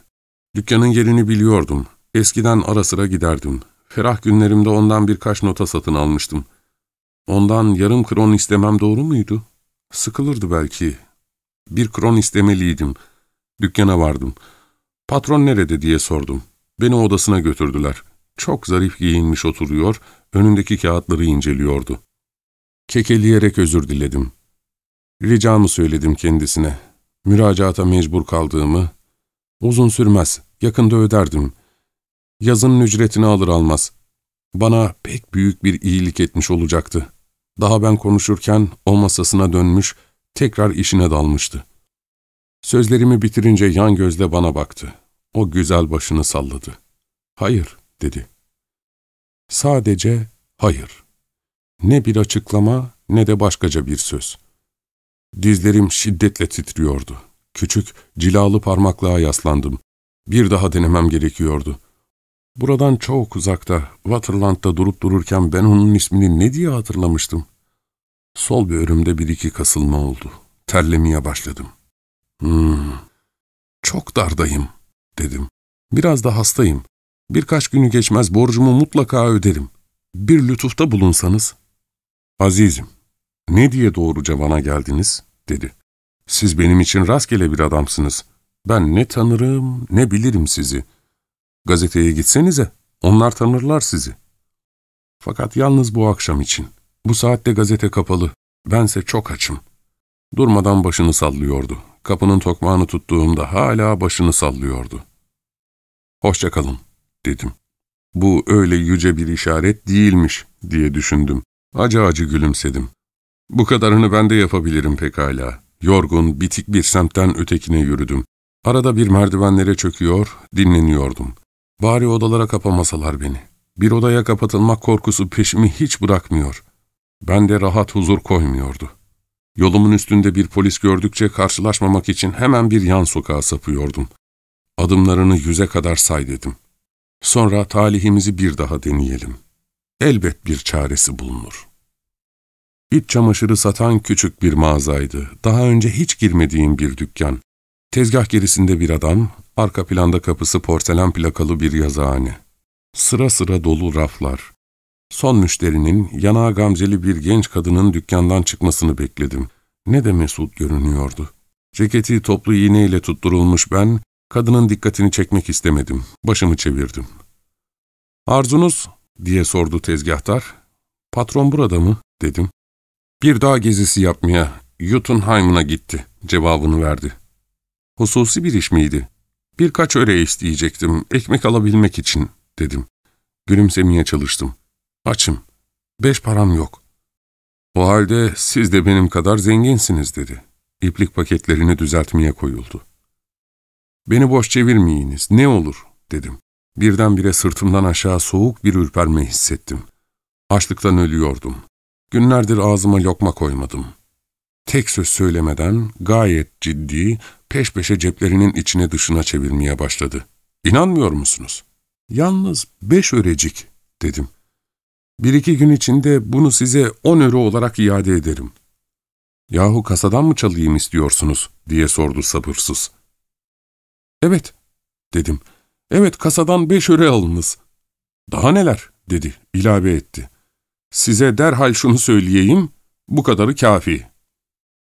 Dükkanın yerini biliyordum. Eskiden ara sıra giderdim. Ferah günlerimde ondan birkaç nota satın almıştım. Ondan yarım kron istemem doğru muydu? Sıkılırdı belki. Bir kron istemeliydim. Dükkana vardım. Patron nerede diye sordum. Beni odasına götürdüler. Çok zarif giyinmiş oturuyor, önündeki kağıtları inceliyordu. Kekeleyerek özür diledim. Ricamı söyledim kendisine. Müracaata mecbur kaldığımı. Uzun sürmez, yakında öderdim. Yazının ücretini alır almaz. Bana pek büyük bir iyilik etmiş olacaktı. Daha ben konuşurken o masasına dönmüş, tekrar işine dalmıştı. Sözlerimi bitirince yan gözle bana baktı. O güzel başını salladı. Hayır, dedi. Sadece hayır. Ne bir açıklama ne de başkaca bir söz. Dizlerim şiddetle titriyordu. Küçük, cilalı parmaklığa yaslandım. Bir daha denemem gerekiyordu. Buradan çok uzakta, Waterland'da durup dururken ben onun ismini ne diye hatırlamıştım? Sol böğrümde bir iki kasılma oldu. Terlemeye başladım. Hmm, çok dardayım, dedim. Biraz da hastayım. Birkaç günü geçmez borcumu mutlaka öderim. Bir lütufta bulunsanız. Azizim, ne diye doğruca bana geldiniz, dedi. Siz benim için rastgele bir adamsınız. Ben ne tanırım ne bilirim sizi. Gazeteye gitsenize, onlar tanırlar sizi. Fakat yalnız bu akşam için. Bu saatte gazete kapalı, bense çok açım. Durmadan başını sallıyordu. Kapının tokmağını tuttuğumda hala başını sallıyordu. Hoşça kalın, dedim. Bu öyle yüce bir işaret değilmiş diye düşündüm. Acı acı gülümsedim. Bu kadarını ben de yapabilirim pekala. Yorgun, bitik bir semtten ötekine yürüdüm. Arada bir merdivenlere çöküyor, dinleniyordum. Bari odalara kapamasalar beni. Bir odaya kapatılmak korkusu peşimi hiç bırakmıyor. Ben de rahat huzur koymuyordu. Yolumun üstünde bir polis gördükçe karşılaşmamak için hemen bir yan sokağa sapıyordum. Adımlarını yüze kadar say dedim. Sonra talihimizi bir daha deneyelim. Elbet bir çaresi bulunur. İç çamaşırı satan küçük bir mağazaydı. Daha önce hiç girmediğim bir dükkan. Tezgah gerisinde bir adam, arka planda kapısı porselen plakalı bir yazıhane. Sıra sıra dolu raflar. Son müşterinin, yanağı gamzeli bir genç kadının dükkandan çıkmasını bekledim. Ne de mesut görünüyordu. Ceketi toplu iğneyle tutturulmuş ben, kadının dikkatini çekmek istemedim. Başımı çevirdim. ''Arzunuz?'' diye sordu tezgahtar. ''Patron burada mı?'' dedim. ''Bir dağ gezisi yapmaya Jotunheim'a gitti.'' cevabını verdi. ''Hususi bir iş miydi?'' ''Birkaç öre isteyecektim, ekmek alabilmek için.'' dedim. Gülümsemeye çalıştım. ''Açım. Beş param yok.'' ''O halde siz de benim kadar zenginsiniz.'' dedi. İplik paketlerini düzeltmeye koyuldu. ''Beni boş çevirmeyiniz, ne olur.'' dedim. Birdenbire sırtımdan aşağı soğuk bir ürperme hissettim. Açlıktan ölüyordum. Günlerdir ağzıma lokma koymadım. Tek söz söylemeden gayet ciddi, peş peşe ceplerinin içine dışına çevirmeye başladı. İnanmıyor musunuz? Yalnız beş örecik, dedim. Bir iki gün içinde bunu size on euro olarak iade ederim. Yahu kasadan mı çalayım istiyorsunuz, diye sordu sabırsız. Evet, dedim. Evet, kasadan beş öre alınız. Daha neler, dedi, ilave etti. Size derhal şunu söyleyeyim, bu kadarı kafi.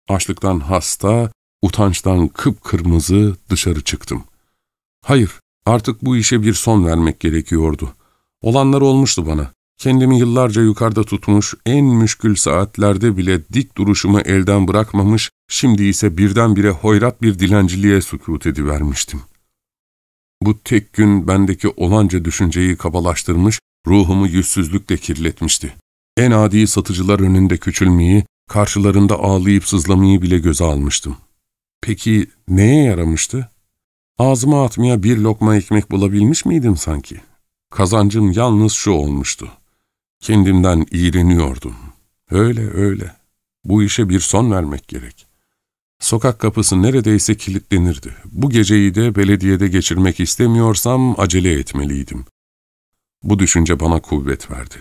Açlıktan hasta, utançtan kıpkırmızı dışarı çıktım. Hayır, artık bu işe bir son vermek gerekiyordu. Olanlar olmuştu bana. Kendimi yıllarca yukarıda tutmuş, en müşkül saatlerde bile dik duruşumu elden bırakmamış, şimdi ise birdenbire hoyrat bir dilenciliğe sükut edivermiştim. Bu tek gün bendeki olanca düşünceyi kabalaştırmış, ruhumu yüzsüzlükle kirletmişti. En adi satıcılar önünde küçülmeyi, karşılarında ağlayıp sızlamayı bile göze almıştım. Peki neye yaramıştı? Ağzıma atmaya bir lokma ekmek bulabilmiş miydim sanki? Kazancım yalnız şu olmuştu. Kendimden iğreniyordum. Öyle öyle. Bu işe bir son vermek gerek. Sokak kapısı neredeyse kilitlenirdi. Bu geceyi de belediyede geçirmek istemiyorsam acele etmeliydim. Bu düşünce bana kuvvet verdi.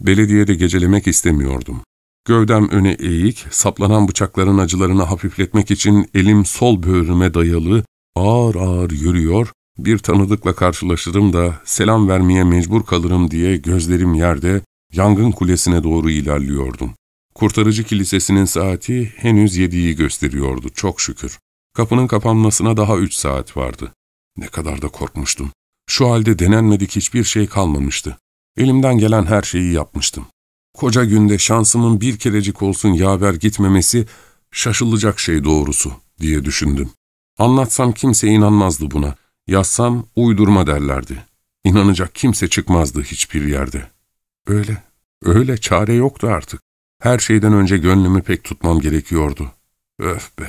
Belediyede gecelemek istemiyordum. Gövdem öne eğik, saplanan bıçakların acılarını hafifletmek için elim sol böğrüme dayalı, ağır ağır yürüyor, bir tanıdıkla karşılaşırım da selam vermeye mecbur kalırım diye gözlerim yerde, yangın kulesine doğru ilerliyordum. Kurtarıcı kilisesinin saati henüz yediği gösteriyordu çok şükür. Kapının kapanmasına daha üç saat vardı. Ne kadar da korkmuştum. Şu halde denenmedik hiçbir şey kalmamıştı. Elimden gelen her şeyi yapmıştım. Koca günde şansımın bir kerecik olsun yaver gitmemesi şaşılacak şey doğrusu diye düşündüm. Anlatsam kimse inanmazdı buna. Yazsam uydurma derlerdi. İnanacak kimse çıkmazdı hiçbir yerde. Öyle, öyle çare yoktu artık. Her şeyden önce gönlümü pek tutmam gerekiyordu. Öf be,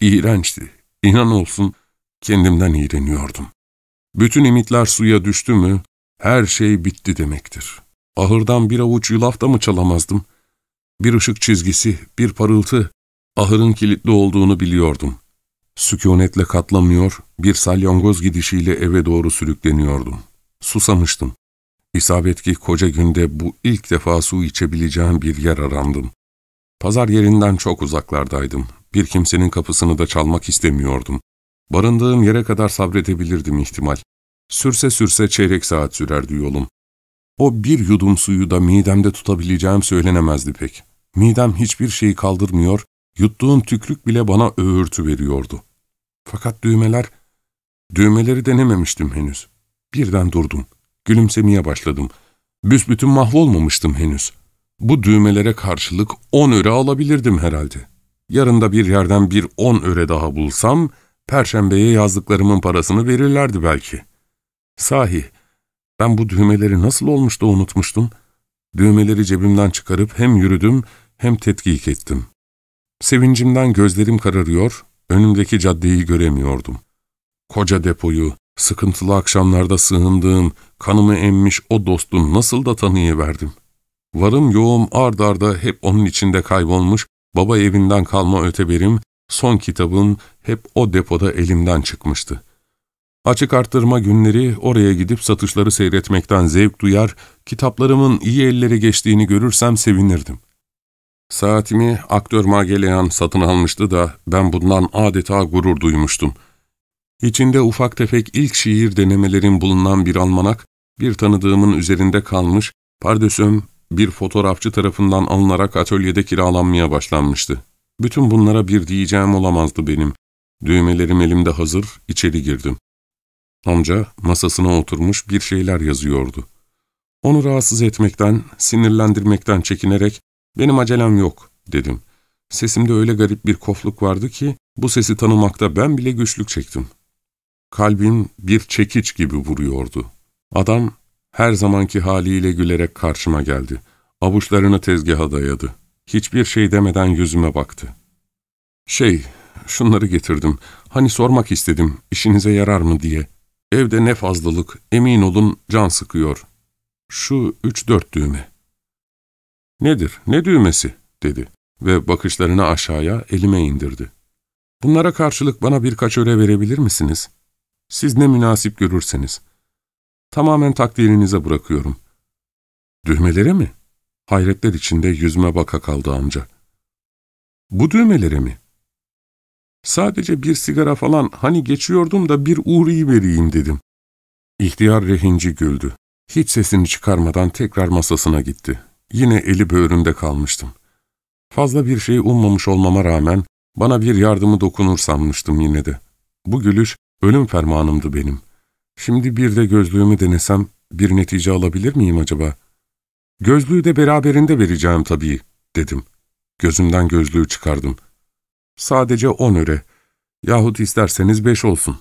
iğrençti, İnan olsun kendimden iğreniyordum. Bütün ümitler suya düştü mü her şey bitti demektir. Ahırdan bir avuç yulaf da mı çalamazdım? Bir ışık çizgisi, bir parıltı, ahırın kilitli olduğunu biliyordum. Sükunetle katlamıyor, bir salyangoz gidişiyle eve doğru sürükleniyordum. Susamıştım. İsabet ki koca günde bu ilk defa su içebileceğim bir yer arandım. Pazar yerinden çok uzaklardaydım. Bir kimsenin kapısını da çalmak istemiyordum. Barındığım yere kadar sabredebilirdim ihtimal. Sürse sürse çeyrek saat sürerdi yolum. O bir yudum suyu da midemde tutabileceğim söylenemezdi pek. Midem hiçbir şeyi kaldırmıyor, yuttuğum tükrük bile bana öğürtü veriyordu. Fakat düğmeler, düğmeleri denememiştim henüz. Birden durdum, gülümsemeye başladım. Büsbütün mahvolmamıştım henüz. Bu düğmelere karşılık on öre alabilirdim herhalde. Yarın da bir yerden bir on öre daha bulsam, Perşembeye yazdıklarımın parasını verirlerdi belki. Sahi, ben bu düğmeleri nasıl olmuş da unutmuştum. Düğmeleri cebimden çıkarıp hem yürüdüm hem tetkik ettim. Sevincimden gözlerim kararıyor, önümdeki caddeyi göremiyordum. Koca depoyu, sıkıntılı akşamlarda sığındığım, kanımı emmiş o dostum nasıl da tanıyıverdim. Varım yoğum ard arda hep onun içinde kaybolmuş, baba evinden kalma öteberim, son kitabım hep o depoda elimden çıkmıştı. Açık arttırma günleri oraya gidip satışları seyretmekten zevk duyar, kitaplarımın iyi ellere geçtiğini görürsem sevinirdim. Saatimi aktör Mageleyan satın almıştı da ben bundan adeta gurur duymuştum. İçinde ufak tefek ilk şiir denemelerin bulunan bir almanak, bir tanıdığımın üzerinde kalmış, pardösüm bir fotoğrafçı tarafından alınarak atölyede kiralanmaya başlanmıştı. Bütün bunlara bir diyeceğim olamazdı benim. Düğmelerim elimde hazır, içeri girdim. Amca masasına oturmuş bir şeyler yazıyordu. Onu rahatsız etmekten, sinirlendirmekten çekinerek, ''Benim acelem yok.'' dedim. Sesimde öyle garip bir kofluk vardı ki, bu sesi tanımakta ben bile güçlük çektim. Kalbim bir çekiç gibi vuruyordu. Adam her zamanki haliyle gülerek karşıma geldi. Avuçlarını tezgaha dayadı. Hiçbir şey demeden yüzüme baktı. ''Şey, şunları getirdim. Hani sormak istedim, işinize yarar mı diye. Evde ne fazlalık, emin olun can sıkıyor. Şu üç dört düğme.'' ''Nedir, ne düğmesi?'' dedi ve bakışlarını aşağıya elime indirdi. ''Bunlara karşılık bana birkaç öre verebilir misiniz? Siz ne münasip görürseniz. Tamamen takdirinize bırakıyorum.'' ''Düğmelere mi?'' Hayretler içinde yüzüme baka kaldı amca. ''Bu düğmelere mi?'' Sadece bir sigara falan hani geçiyordum da bir uğrayı vereyim dedim. İhtiyar rehinci güldü. Hiç sesini çıkarmadan tekrar masasına gitti. Yine eli böğründe kalmıştım. Fazla bir şey ummamış olmama rağmen bana bir yardımı dokunur sanmıştım yine de. Bu gülüş ölüm fermanımdı benim. Şimdi bir de gözlüğümü denesem bir netice alabilir miyim acaba? Gözlüğü de beraberinde vereceğim tabii, dedim. Gözümden gözlüğü çıkardım. Sadece on öre. Yahut isterseniz beş olsun.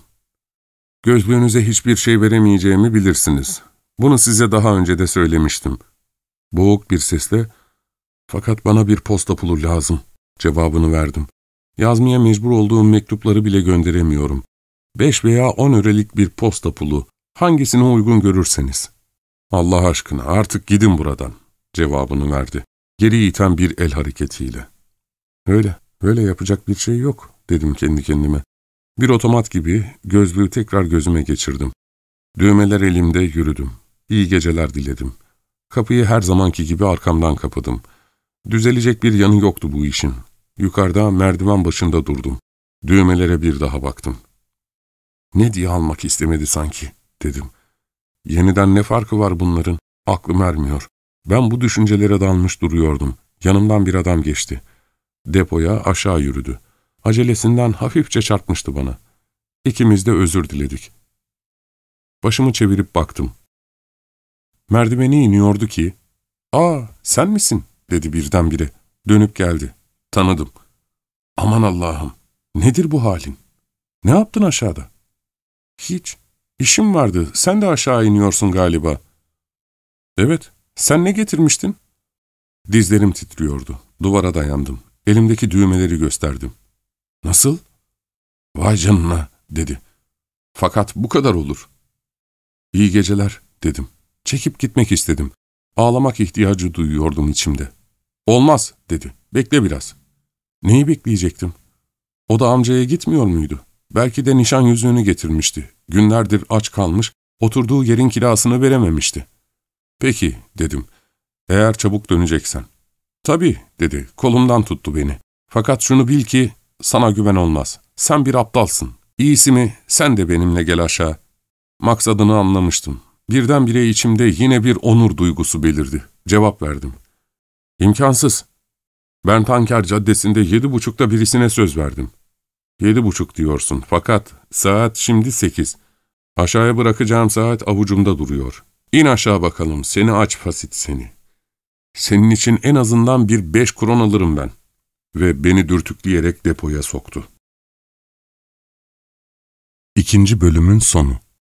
Gözlüğünüze hiçbir şey veremeyeceğimi bilirsiniz. Bunu size daha önce de söylemiştim. Boğuk bir sesle, fakat bana bir posta pulu lazım, cevabını verdim. Yazmaya mecbur olduğum mektupları bile gönderemiyorum. Beş veya on örelik bir posta pulu, hangisine uygun görürseniz. Allah aşkına artık gidin buradan, cevabını verdi. Geri iten bir el hareketiyle. Öyle. Öyle yapacak bir şey yok, dedim kendi kendime. Bir otomat gibi gözlüğü tekrar gözüme geçirdim. Düğmeler elimde yürüdüm. İyi geceler diledim. Kapıyı her zamanki gibi arkamdan kapadım. Düzelecek bir yanı yoktu bu işin. Yukarıda merdiven başında durdum. Düğmelere bir daha baktım. Ne diye almak istemedi sanki, dedim. Yeniden ne farkı var bunların? Aklım ermiyor. Ben bu düşüncelere dalmış duruyordum. Yanımdan bir adam geçti. Depoya aşağı yürüdü. Acelesinden hafifçe çarpmıştı bana. İkimiz de özür diledik. Başımı çevirip baktım. Merdiveni iniyordu ki, ''Aa, sen misin?'' dedi birdenbire. Dönüp geldi. Tanıdım. ''Aman Allah'ım, nedir bu halin? Ne yaptın aşağıda?'' ''Hiç. İşim vardı. Sen de aşağı iniyorsun galiba.'' ''Evet. Sen ne getirmiştin?'' Dizlerim titriyordu. Duvara dayandım. Elimdeki düğmeleri gösterdim. Nasıl? Vay canına, dedi. Fakat bu kadar olur. İyi geceler, dedim. Çekip gitmek istedim. Ağlamak ihtiyacı duyuyordum içimde. Olmaz, dedi. Bekle biraz. Neyi bekleyecektim? O da amcaya gitmiyor muydu? Belki de nişan yüzüğünü getirmişti. Günlerdir aç kalmış, oturduğu yerin kirasını verememişti. Peki, dedim. Eğer çabuk döneceksen. Tabii, dedi. Kolumdan tuttu beni. Fakat şunu bil ki sana güven olmaz. Sen bir aptalsın. İyisi mi sen de benimle gel aşağı. Maksadını anlamıştım. Birdenbire içimde yine bir onur duygusu belirdi. Cevap verdim. İmkansız. Ben Tanker Caddesi'nde yedi buçukta birisine söz verdim. Yedi buçuk diyorsun fakat saat şimdi sekiz. Aşağıya bırakacağım saat avucumda duruyor. İn aşağı bakalım seni aç fasit seni. Senin için en azından bir beş kron alırım ben. Ve beni dürtükleyerek depoya soktu. İkinci bölümün sonu